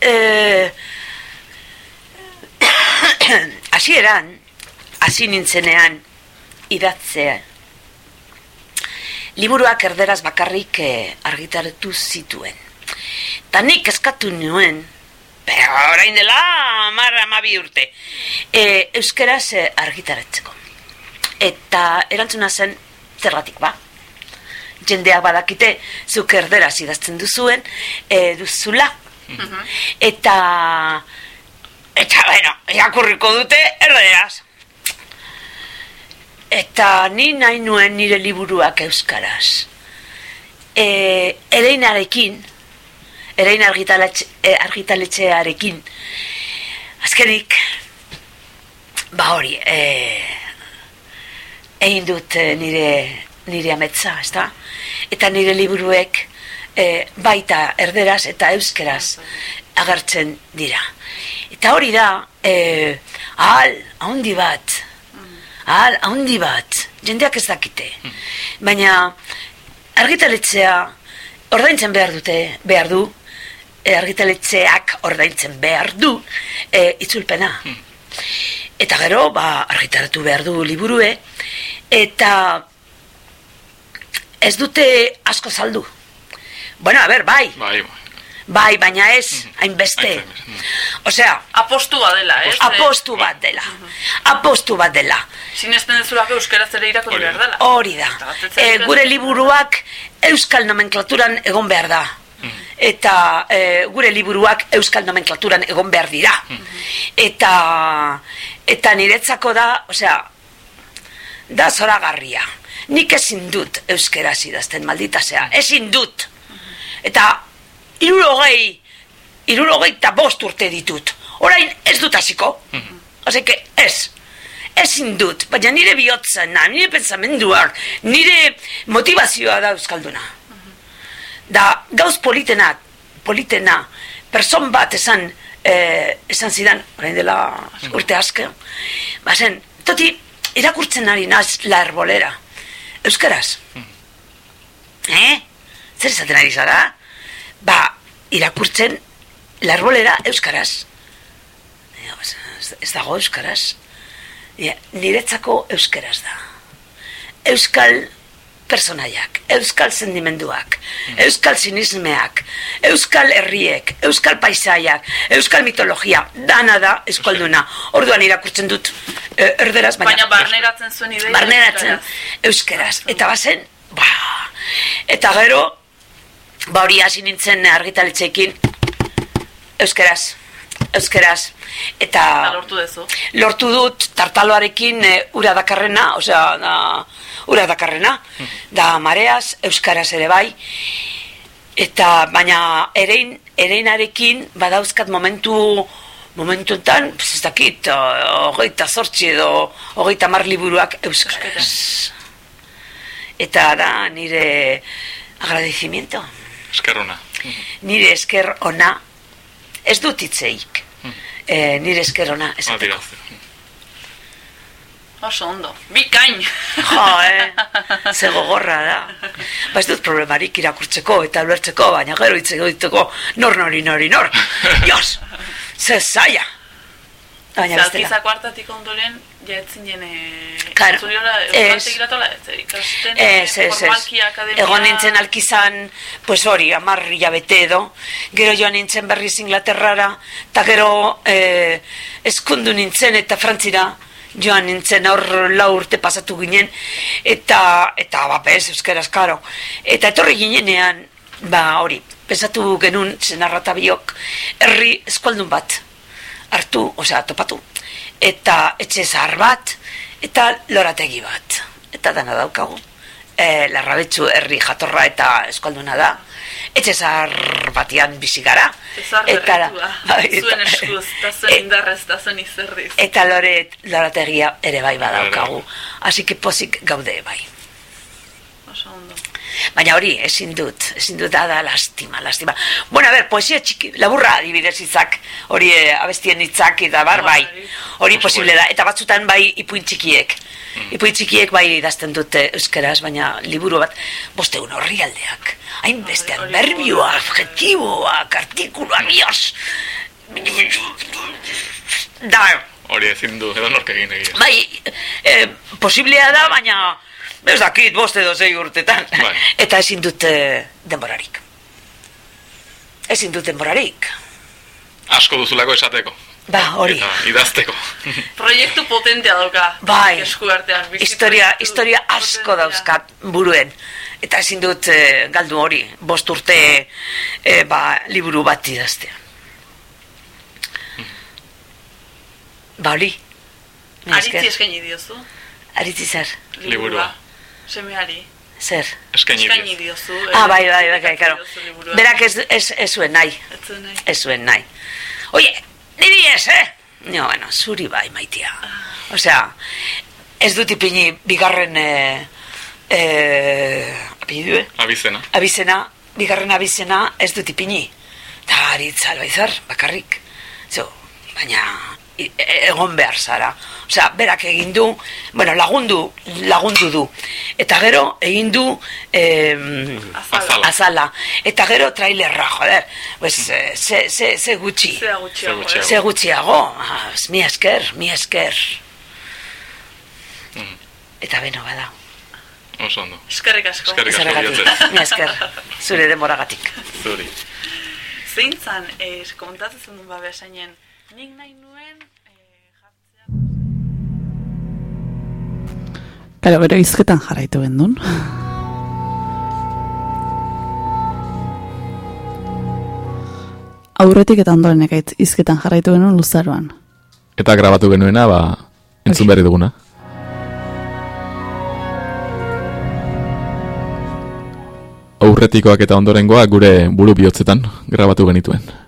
e, <coughs> <coughs> hasieran, hasi nintzenean, idatzea. Liburuak erderaz bakarrik e, argitaratu zituen. Ta nik eskatu nuen, pero orain dela, marra amabi urte, e, euskeraz e, argitaratzeko. Eta erantzuna zen, zergatik ba? jendeak badakite zuk erderaz idazten duzuen e, duzula. Eta eta bueno, irakurriko dute erderaz. Eta ni nahi nuen nire liburuak euskaraz. E, ereinarekin, erein e, argitaletxearekin, azkenik, ba hori, e, egin dut eh, nire nire ametza, ezta? Eta nire liburuek eh, baita erderaz eta euskeraz agertzen dira. Eta hori da, eh, ahal, haundi bat, ahal, haundi bat, jendeak ez dakite. Baina argitaletzea ordaintzen behar dute, behar du, eh, argitaletxeak ordaintzen behar du eh, itzulpena. Eta gero, ba, argitaratu behar du liburue, eta ez dute asko saldu. Bueno, a ber, bai, Bai, bai. Bai, baina ez, hainbeste. Osea, Apostu dela, ez? apostu bat dela. Apostu bat dela. Sinesten dezulako euskaraz ere irakurri behar dela. Hori da. E, gure liburuak euskal nomenklaturan egon behar da. Eta e, gure liburuak euskal nomenklaturan egon behar dira. Eta eta niretzako da, osea, da zoragarria. Nik ezin dut euskeraz idazten maldita zea. Ezin dut. Eta irurogei, irurogei eta bost urte ditut. Orain ez dut hasiko. Oseke, ez. Ezin dut, baina nire bihotzena, nire pensamendua, nire motivazioa da euskalduna. Da, gauz politena, politena, person bat esan, eh, esan zidan, orain dela urte aske, bazen, toti, irakurtzen ari naz la herbolera. Euskaraz. Eh? Zer esaten ari zara? Ba, irakurtzen la herbolera euskaraz. Eh, Ez, dago euskaraz. Niretzako euskaraz da. Euskal personaiak, euskal sentimenduak, euskal sinismeak, euskal herriek, euskal paisaiak, euskal mitologia, dana da euskalduna. Orduan irakurtzen dut e, erderaz, baina... Baina barneratzen zuen ideia. barneratzen euskeraz. Eta bazen, ba, eta gero, ba hori hasi nintzen argitaletxeekin euskeraz, euskeraz. Eta Eta lortu dezu. lortu dut tartaloarekin e, ura dakarrena, osea, da, ura dakarrena, da mareaz, euskaraz ere bai, eta baina erein, ereinarekin badauzkat momentu momentuetan, pues ez dakit, hogeita zortzi edo hogeita mar liburuak euskaraz. Eta da nire agradecimiento, Eskerrona. nire esker ona, ez dut hitzeik, eh, nire esker ona, esateko. Oso ondo. Bikain. Jo, eh? Ze gogorra da. Ba ez dut problemarik irakurtzeko eta ulertzeko, baina gero hitz egiteko nor nori nori nor. <laughs> Dios! Ze zaila! Baina bestela. Zalkizako hartatik ondoren, jaetzen jene... Claro, Zuriola, ez. ez. Ez, ikasten, Ez, ez, ez. formalki akademia... Egon nintzen alkizan, pues hori, amar hilabete edo. Gero joan nintzen berriz Inglaterrara, eta gero eh, eskundu nintzen eta frantzira joan nintzen hor lau urte pasatu ginen, eta, eta ba, bez, euskaraz, karo. Eta etorri ginenean, ba, hori, pensatu genuen zenarrata biok, herri eskualdun bat, hartu, osea, topatu, eta etxe zahar bat, eta lorategi bat. Eta dana daukagu. E, larrabetzu herri jatorra eta eskualduna da. Etxe zahar batian bizi gara. Ezar Eta, <laughs> bai, Zuen eskuz, eta zuen e- indarrez, eta zuen izerriz. Eta lore, lorategia ere bai badaukagu. Así que pozik gaude bai. Baina hori, ezin dut, ezin dut da, da lastima, lastima. Bueno, a ver, poesia txiki, laburra adibidez hitzak, hori eh, abestien hitzak eta bar, bai, hori posible da. Eta batzutan bai ipuin txikiek. Ipuin txikiek bai idazten dute euskeraz, baina liburu bat, bosteun horri aldeak. Hainbeste adverbioa, adjetiboak, artikuluak, dios! Da, Hori ezin du, edo nork egin egia. bai, eh, posiblea da, baina ez dakit, boste edo zei urtetan. Bai. <laughs> Eta ezin dut denborarik. Ezin dut denborarik. Asko duzulako esateko. Ba, hori. Eta idazteko. <laughs> Proiektu potentea dauka. Bai, Esku artean. bizi historia, proiektu historia asko dauzkat buruen. Eta ezin dut eh, galdu hori, bost urte eh, ba, liburu bat idaztea. Ba, hori. Aritzi eskaini diozu. Aritzi zer, Liburua. Semeari. zer. Eskaini Eskaini diozu. diozu. Ah, eh, bai, bai, bai, bai, liburua. Berak ez, ez, ez zuen nahi. Ez zuen nahi. Ez zuen nahi. Oie, niri ez, eh? No, bueno, zuri bai, maitia. Osea, ez dut ipini bigarren eh, eh, apellidu, eh? Abizena. abizena, bigarren abizena ez dut ipini. Da, aritza albaizar, bakarrik. Zo, baina egon behar zara. Osea, berak egin du, bueno, lagundu, lagundu du. Eta gero, egin du em, Azala. azala. Eta gero trailerra, joder. Pues, eh, ze, ze, ze gutxi. Zea gutxiago. Ze eh? Ze gutxiago. Ah, mi esker, mi esker. Eta beno bada. Oso ondo. Eskerrik asko. Eskerrik asko mi esker. Zure demoragatik. Zuri. Zein zan, eh, komentatzen zen ba besainen, nik nahi nuen, eh, jartzea... Karo, gero izketan jarraitu gendun. Aurretik eta ondoren ekaitz izketan jarraitu genuen luzaroan. Eta grabatu genuena, ba, entzun berri duguna. Aurretikoak eta ondorengoak gure buru bihotzetan grabatu genituen.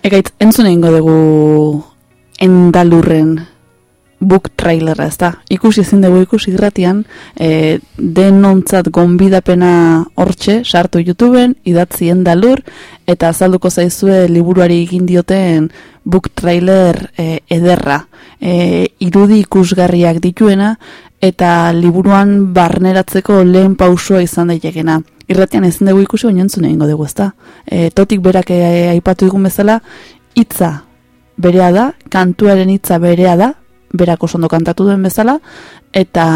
Ekaitz, entzun egingo dugu endalurren book trailera, ez da? Ikusi ezin dugu ikusi gratian, e, denontzat gonbidapena hortxe, sartu YouTubeen, idatzi endalur, eta azalduko zaizue liburuari egin dioten book trailer e, ederra. E, irudi ikusgarriak dituena, eta liburuan barneratzeko lehen pausua izan daitekena. Irratian ezin dugu ikusi, baina entzun egingo dugu, ezta? E, totik berak e, aipatu digun bezala, hitza berea da, kantuaren hitza berea da, berak oso ondo kantatu duen bezala, eta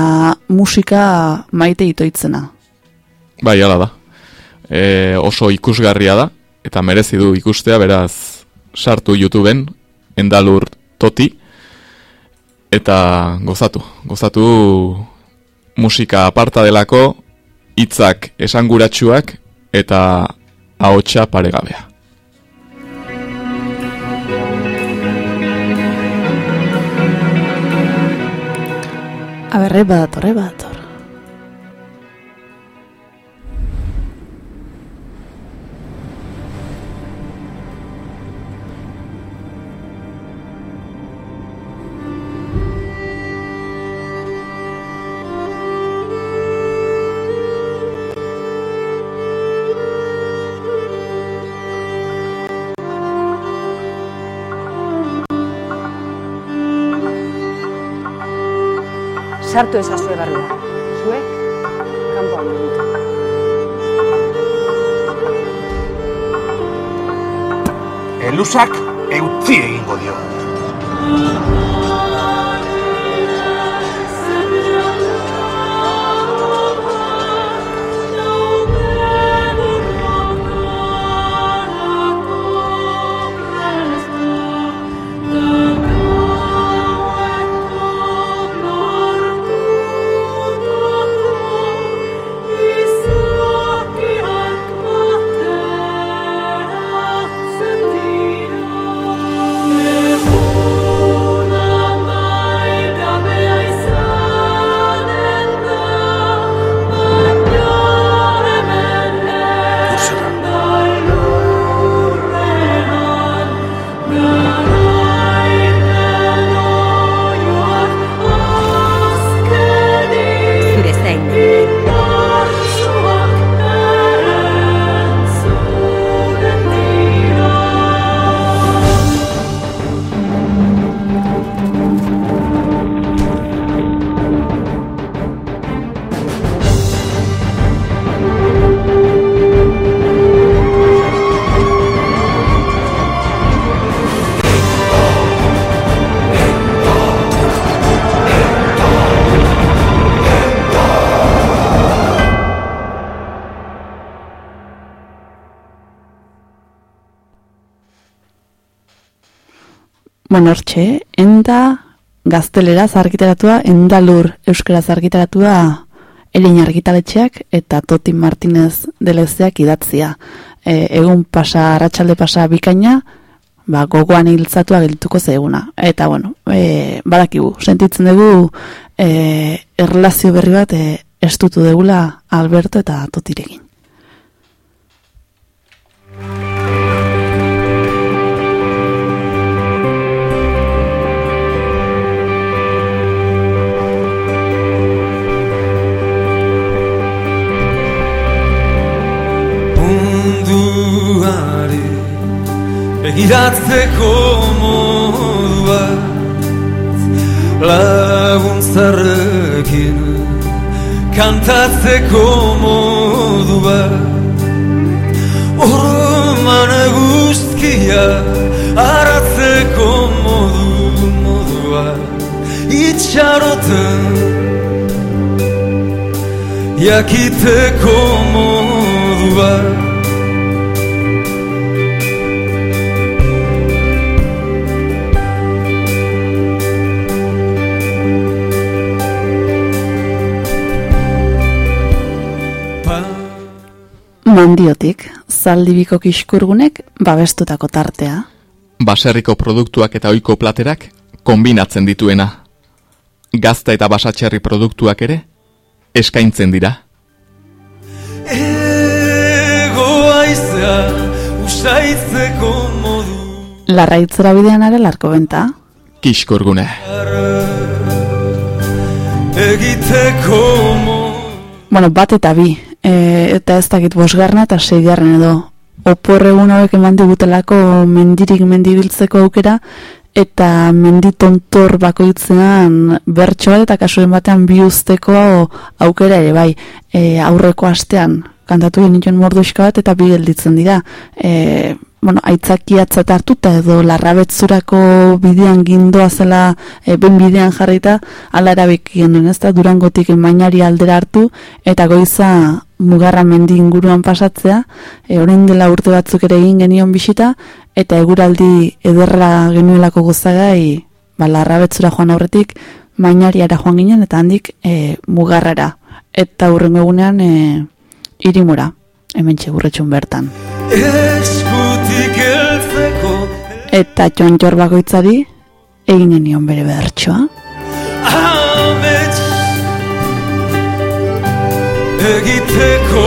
musika maite itoitzena. Bai, hala da. E, oso ikusgarria da, eta merezi du ikustea, beraz, sartu YouTubeen, endalur toti, eta gozatu, gozatu musika aparta delako, hitzak esanguratsuak eta ahotsa paregabea. Aberre badatorre badator. Sartu ezazue barrura. Zuek, kanpoan mugitu. Elusak eutzi egingo dio. Bueno, hortxe, enda gazteleraz argitaratua, enda lur euskaraz argitaratua Elin argitaletxeak eta Toti Martinez delezeak idatzia. E, egun pasa, arratsalde pasa bikaina, ba, gogoan hiltzatua geldituko zaiguna. Eta, bueno, e, badakigu, sentitzen dugu e, erlazio berri bat e, estutu degula Alberto eta Totirekin. Munduari begiratzeko modua laguntzarrekin kantatzeko modua orman guzkia aratzeko modu modua itxaroten jakiteko modua Mandiotik, zaldibiko kiskurgunek babestutako tartea. Baserriko produktuak eta ohiko platerak kombinatzen dituena. Gazta eta basatxerri produktuak ere eskaintzen dira. Ego aizea usaitzeko modu Larraitzera bidean are larko benta. Kiskurgune. egiteko modu Bueno, bat eta bi, e, eta ez dakit bosgarna eta seigarren edo. Opor egun hauek eman digutelako mendirik mendibiltzeko aukera, eta menditontor bakoitzean bertso eta kasuen batean bi usteko aukera ere bai. E, aurreko astean kantatu genituen morduska bat eta bi gelditzen dira. E, bueno, aitzakiatzat hartuta edo larrabetzurako bidean gindoa zela e, ben bidean jarrita, ala erabik genduen, ez da, durangotik mainari aldera hartu, eta goiza mugarra mendi inguruan pasatzea, e, orain dela urte batzuk ere egin genion bisita, eta eguraldi ederra genuelako gozagai, ba, larrabetzura joan aurretik, mainariara joan ginen, eta handik e, mugarrara. Eta hurrengo egunean, e, irimura, hemen txegurretxun bertan. Eskutik eltzeko Eta txontxor bakoitzari egin nion bere behartxoa. Amets Egiteko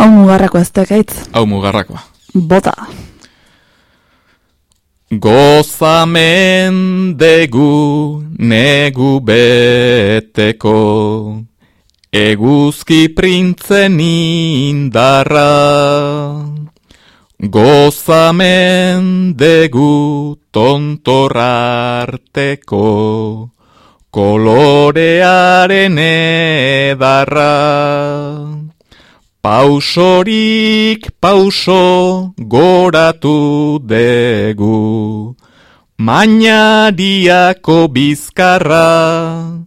Hau mugarrako ez dekaitz, Hau mugarrakoa. bota. Gozamendegu negu beteko Eguzki printzen indarra Gozamendegu tontorarteko Kolorearen edarra. Pausorik pauso goratu degu Mainariako bizkarra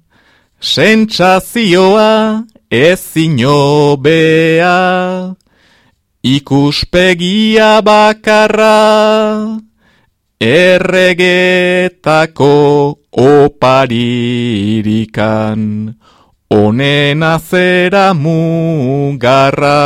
Sentsazioa ezin hobea Ikuspegia bakarra Erregetako oparirikan Honen azera mugarra.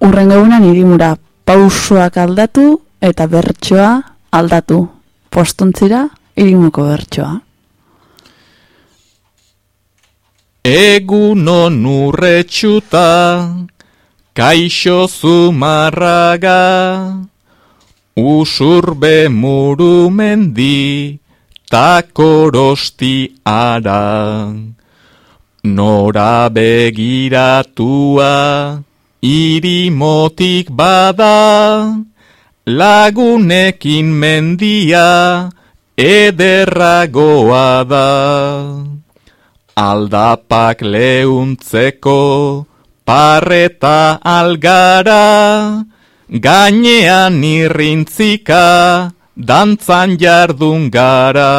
Urrengo egunan irimura pausoak aldatu eta bertsoa aldatu. Postontzira irimuko bertsoa. Egunon urretxuta, kaixo zumarraga, usurbe murumendi, takorosti ara. Nora begiratua, irimotik bada, lagunekin mendia, ederragoa da. Aldapak leuntzeko parreta algara, gainean irrintzika dantzan jardun gara.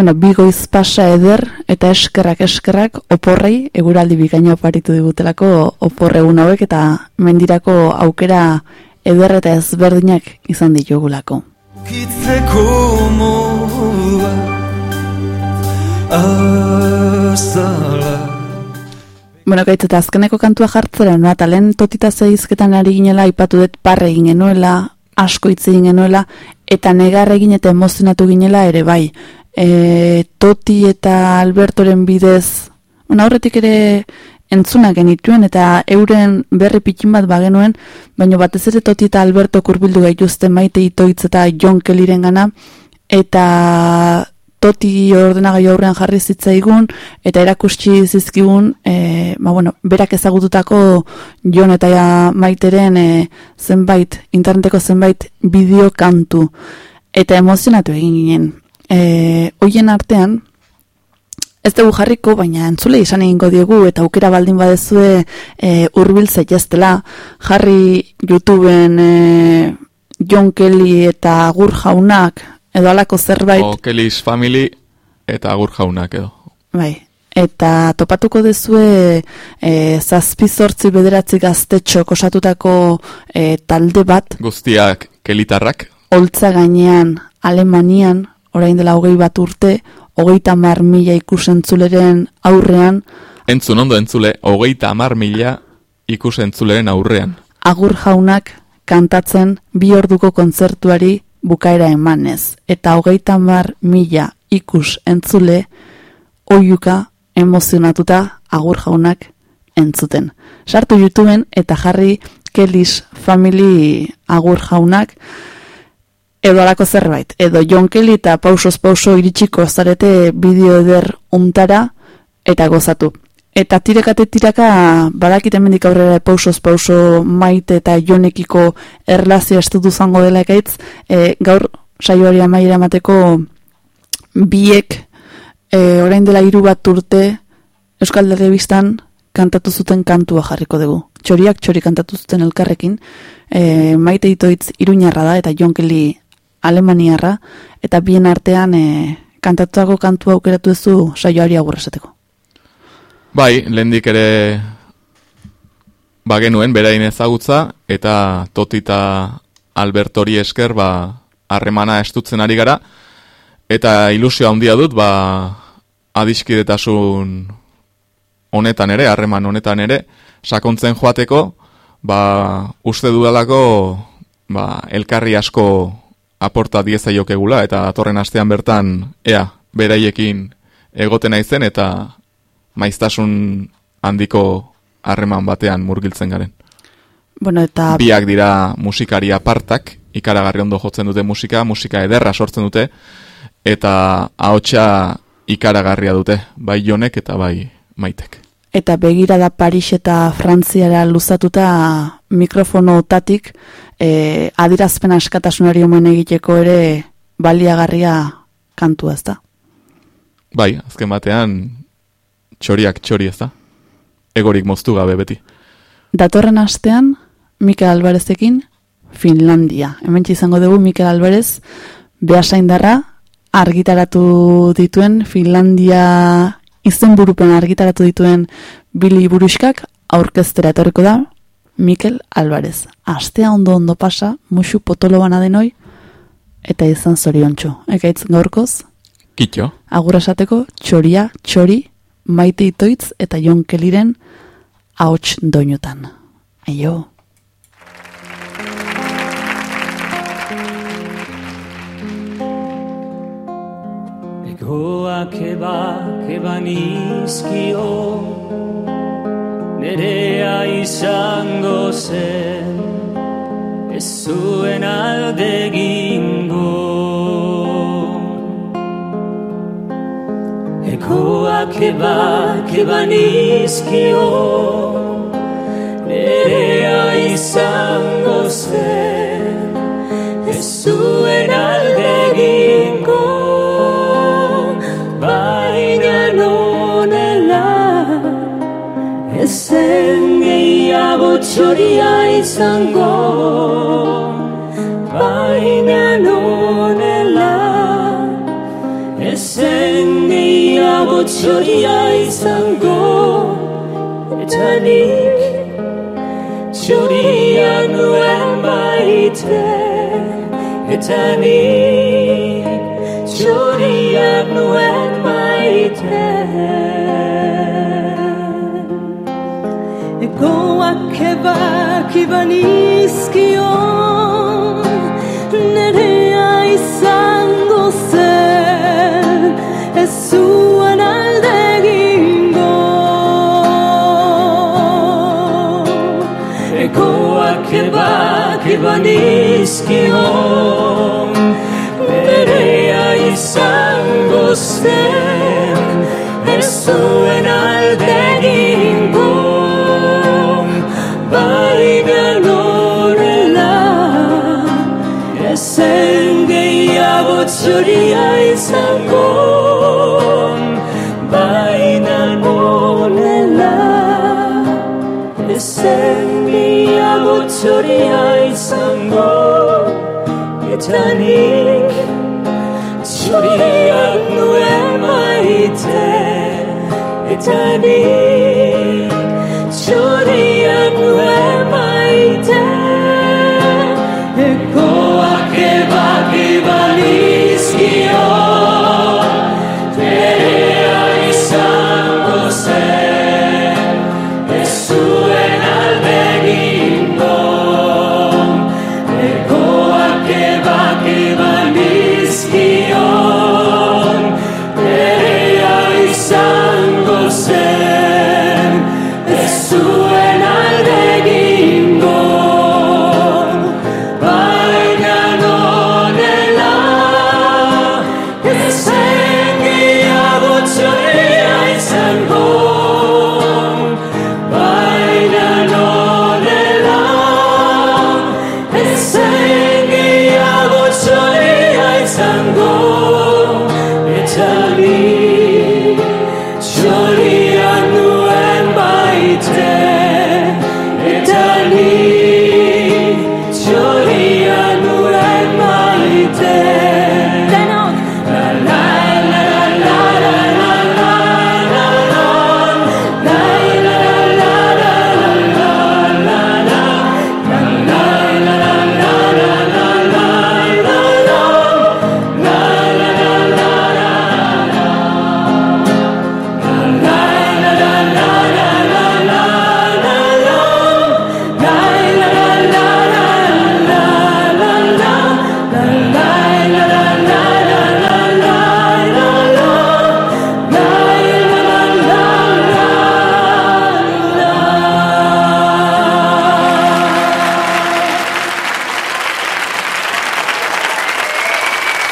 Bueno, bigoiz pasa eder eta eskerrak eskerrak oporrei eguraldi bikaina oparitu digutelako oporregun hauek eta mendirako aukera eder eta ezberdinak izan ditugulako. Kitzeko modua Azala Bueno, gaitz eta azkeneko kantua jartzera, no, eta lehen totita zeizketan ari ginela, ipatu dut parre egin genuela, asko hitz egin genuela, eta negar egin eta emozionatu ginela ere bai. E, toti eta Albertoren bidez, bueno, aurretik ere entzunak genituen, eta euren berri pikin bat bagenuen, baina batez ere toti eta Alberto kurbildu gaituzte maite itoitz eta John Kellyren gana, eta toti ordenagai aurrean jarri zitzaigun eta erakustsi zizkigun e, ba, bueno, berak ezagututako jon eta ja, maiteren e, zenbait, interneteko zenbait bideo kantu. Eta emozionatu egin ginen e, hoien artean ez dugu jarriko, baina entzule izan egingo diegu eta aukera baldin badezue e, urbil zaiteztela jarri YouTubeen e, John Kelly eta Agur jaunak edo alako zerbait O Kelly's Family eta agur jaunak edo. Bai, eta topatuko dezue e, zazpi zortzi bederatzi gaztetxo kosatutako e, talde bat, Guztiak kelitarrak. holtza gainean Alemanian, orain dela hogei bat urte, hogeita mar mila ikusentzuleren aurrean, Entzun ondo entzule, hogeita amar mila ikusentzuleren aurrean. agur jaunak kantatzen bi orduko kontzertuari bukaera emanez. Eta hogeita mar mila ikus entzule, oiuka emozionatuta agur jaunak entzuten. Sartu YouTubeen eta jarri Kelly's Family agur jaunak edo alako zerbait. Edo John Kelly eta pausos pauso iritsiko zarete bideo eder untara eta gozatu. Eta tirekate tiraka badakit hemendik aurrera pausoz pauso maite eta jonekiko erlazio estutu zango dela ekaitz, e, gaur saioari amaiera emateko biek e, orain dela hiru bat urte Euskal Telebistan kantatu zuten kantua jarriko dugu. Txoriak txori kantatu zuten elkarrekin, e, maite itoitz iruñarra da eta Jon Kelly alemaniarra, eta bien artean e, kantatutako kantua aukeratu duzu saioari agurrasateko. Bai, lehendik ere bagenuen berain ezagutza eta Totita Albertori esker ba harremana estutzen ari gara eta ilusio handia dut ba adiskidetasun honetan ere, harreman honetan ere sakontzen joateko ba uste dudalako ba elkarri asko aporta diezaiokegula eta atorren astean bertan ea beraiekin egoten naizen eta maiztasun handiko harreman batean murgiltzen garen. Bueno, eta... Biak dira musikari apartak, ikaragarri ondo jotzen dute musika, musika ederra sortzen dute, eta ahotsa ikaragarria dute, bai jonek eta bai maitek. Eta begira da Paris eta Frantziara luzatuta mikrofono tatik e, adirazpen askatasunari omen egiteko ere baliagarria kantu ez da. Bai, azken batean txoriak txori ez da. Egorik moztu gabe beti. Datorren astean, Mikel Albarezekin, Finlandia. Hemen izango dugu Mikel Albarez, behasaindarra, argitaratu dituen, Finlandia izen argitaratu dituen Billy Buruskak, aurkeztera etorriko da, Mikel Albarez. Astea ondo ondo pasa, musu potolo bana denoi, eta izan zoriontxo. Ekaitz gaurkoz? Kitxo. Agurasateko, txoria, txori, maite itoitz eta Jon Keliren ahots doinutan. Aio. Egoak eba, eban izkio, nerea izango zen, ez zuen alde gingo. Egoak eba, eban izkio, nerea izango zen, ezen gehiago txoria izango. Baina nonela, ezen gehiago txoria izango. Eta nik txoria nuen baite, eta nik txoria nuen maite. Egoak ebak iban izkio, nerea izango zen, ez zuen alde egingo. Egoak ebak iban izkio, nerea izango zen, ez zuen txoria izango. Baina norela, ezen gehiago txoria izango. Eta nik txoriak nuen maite Eta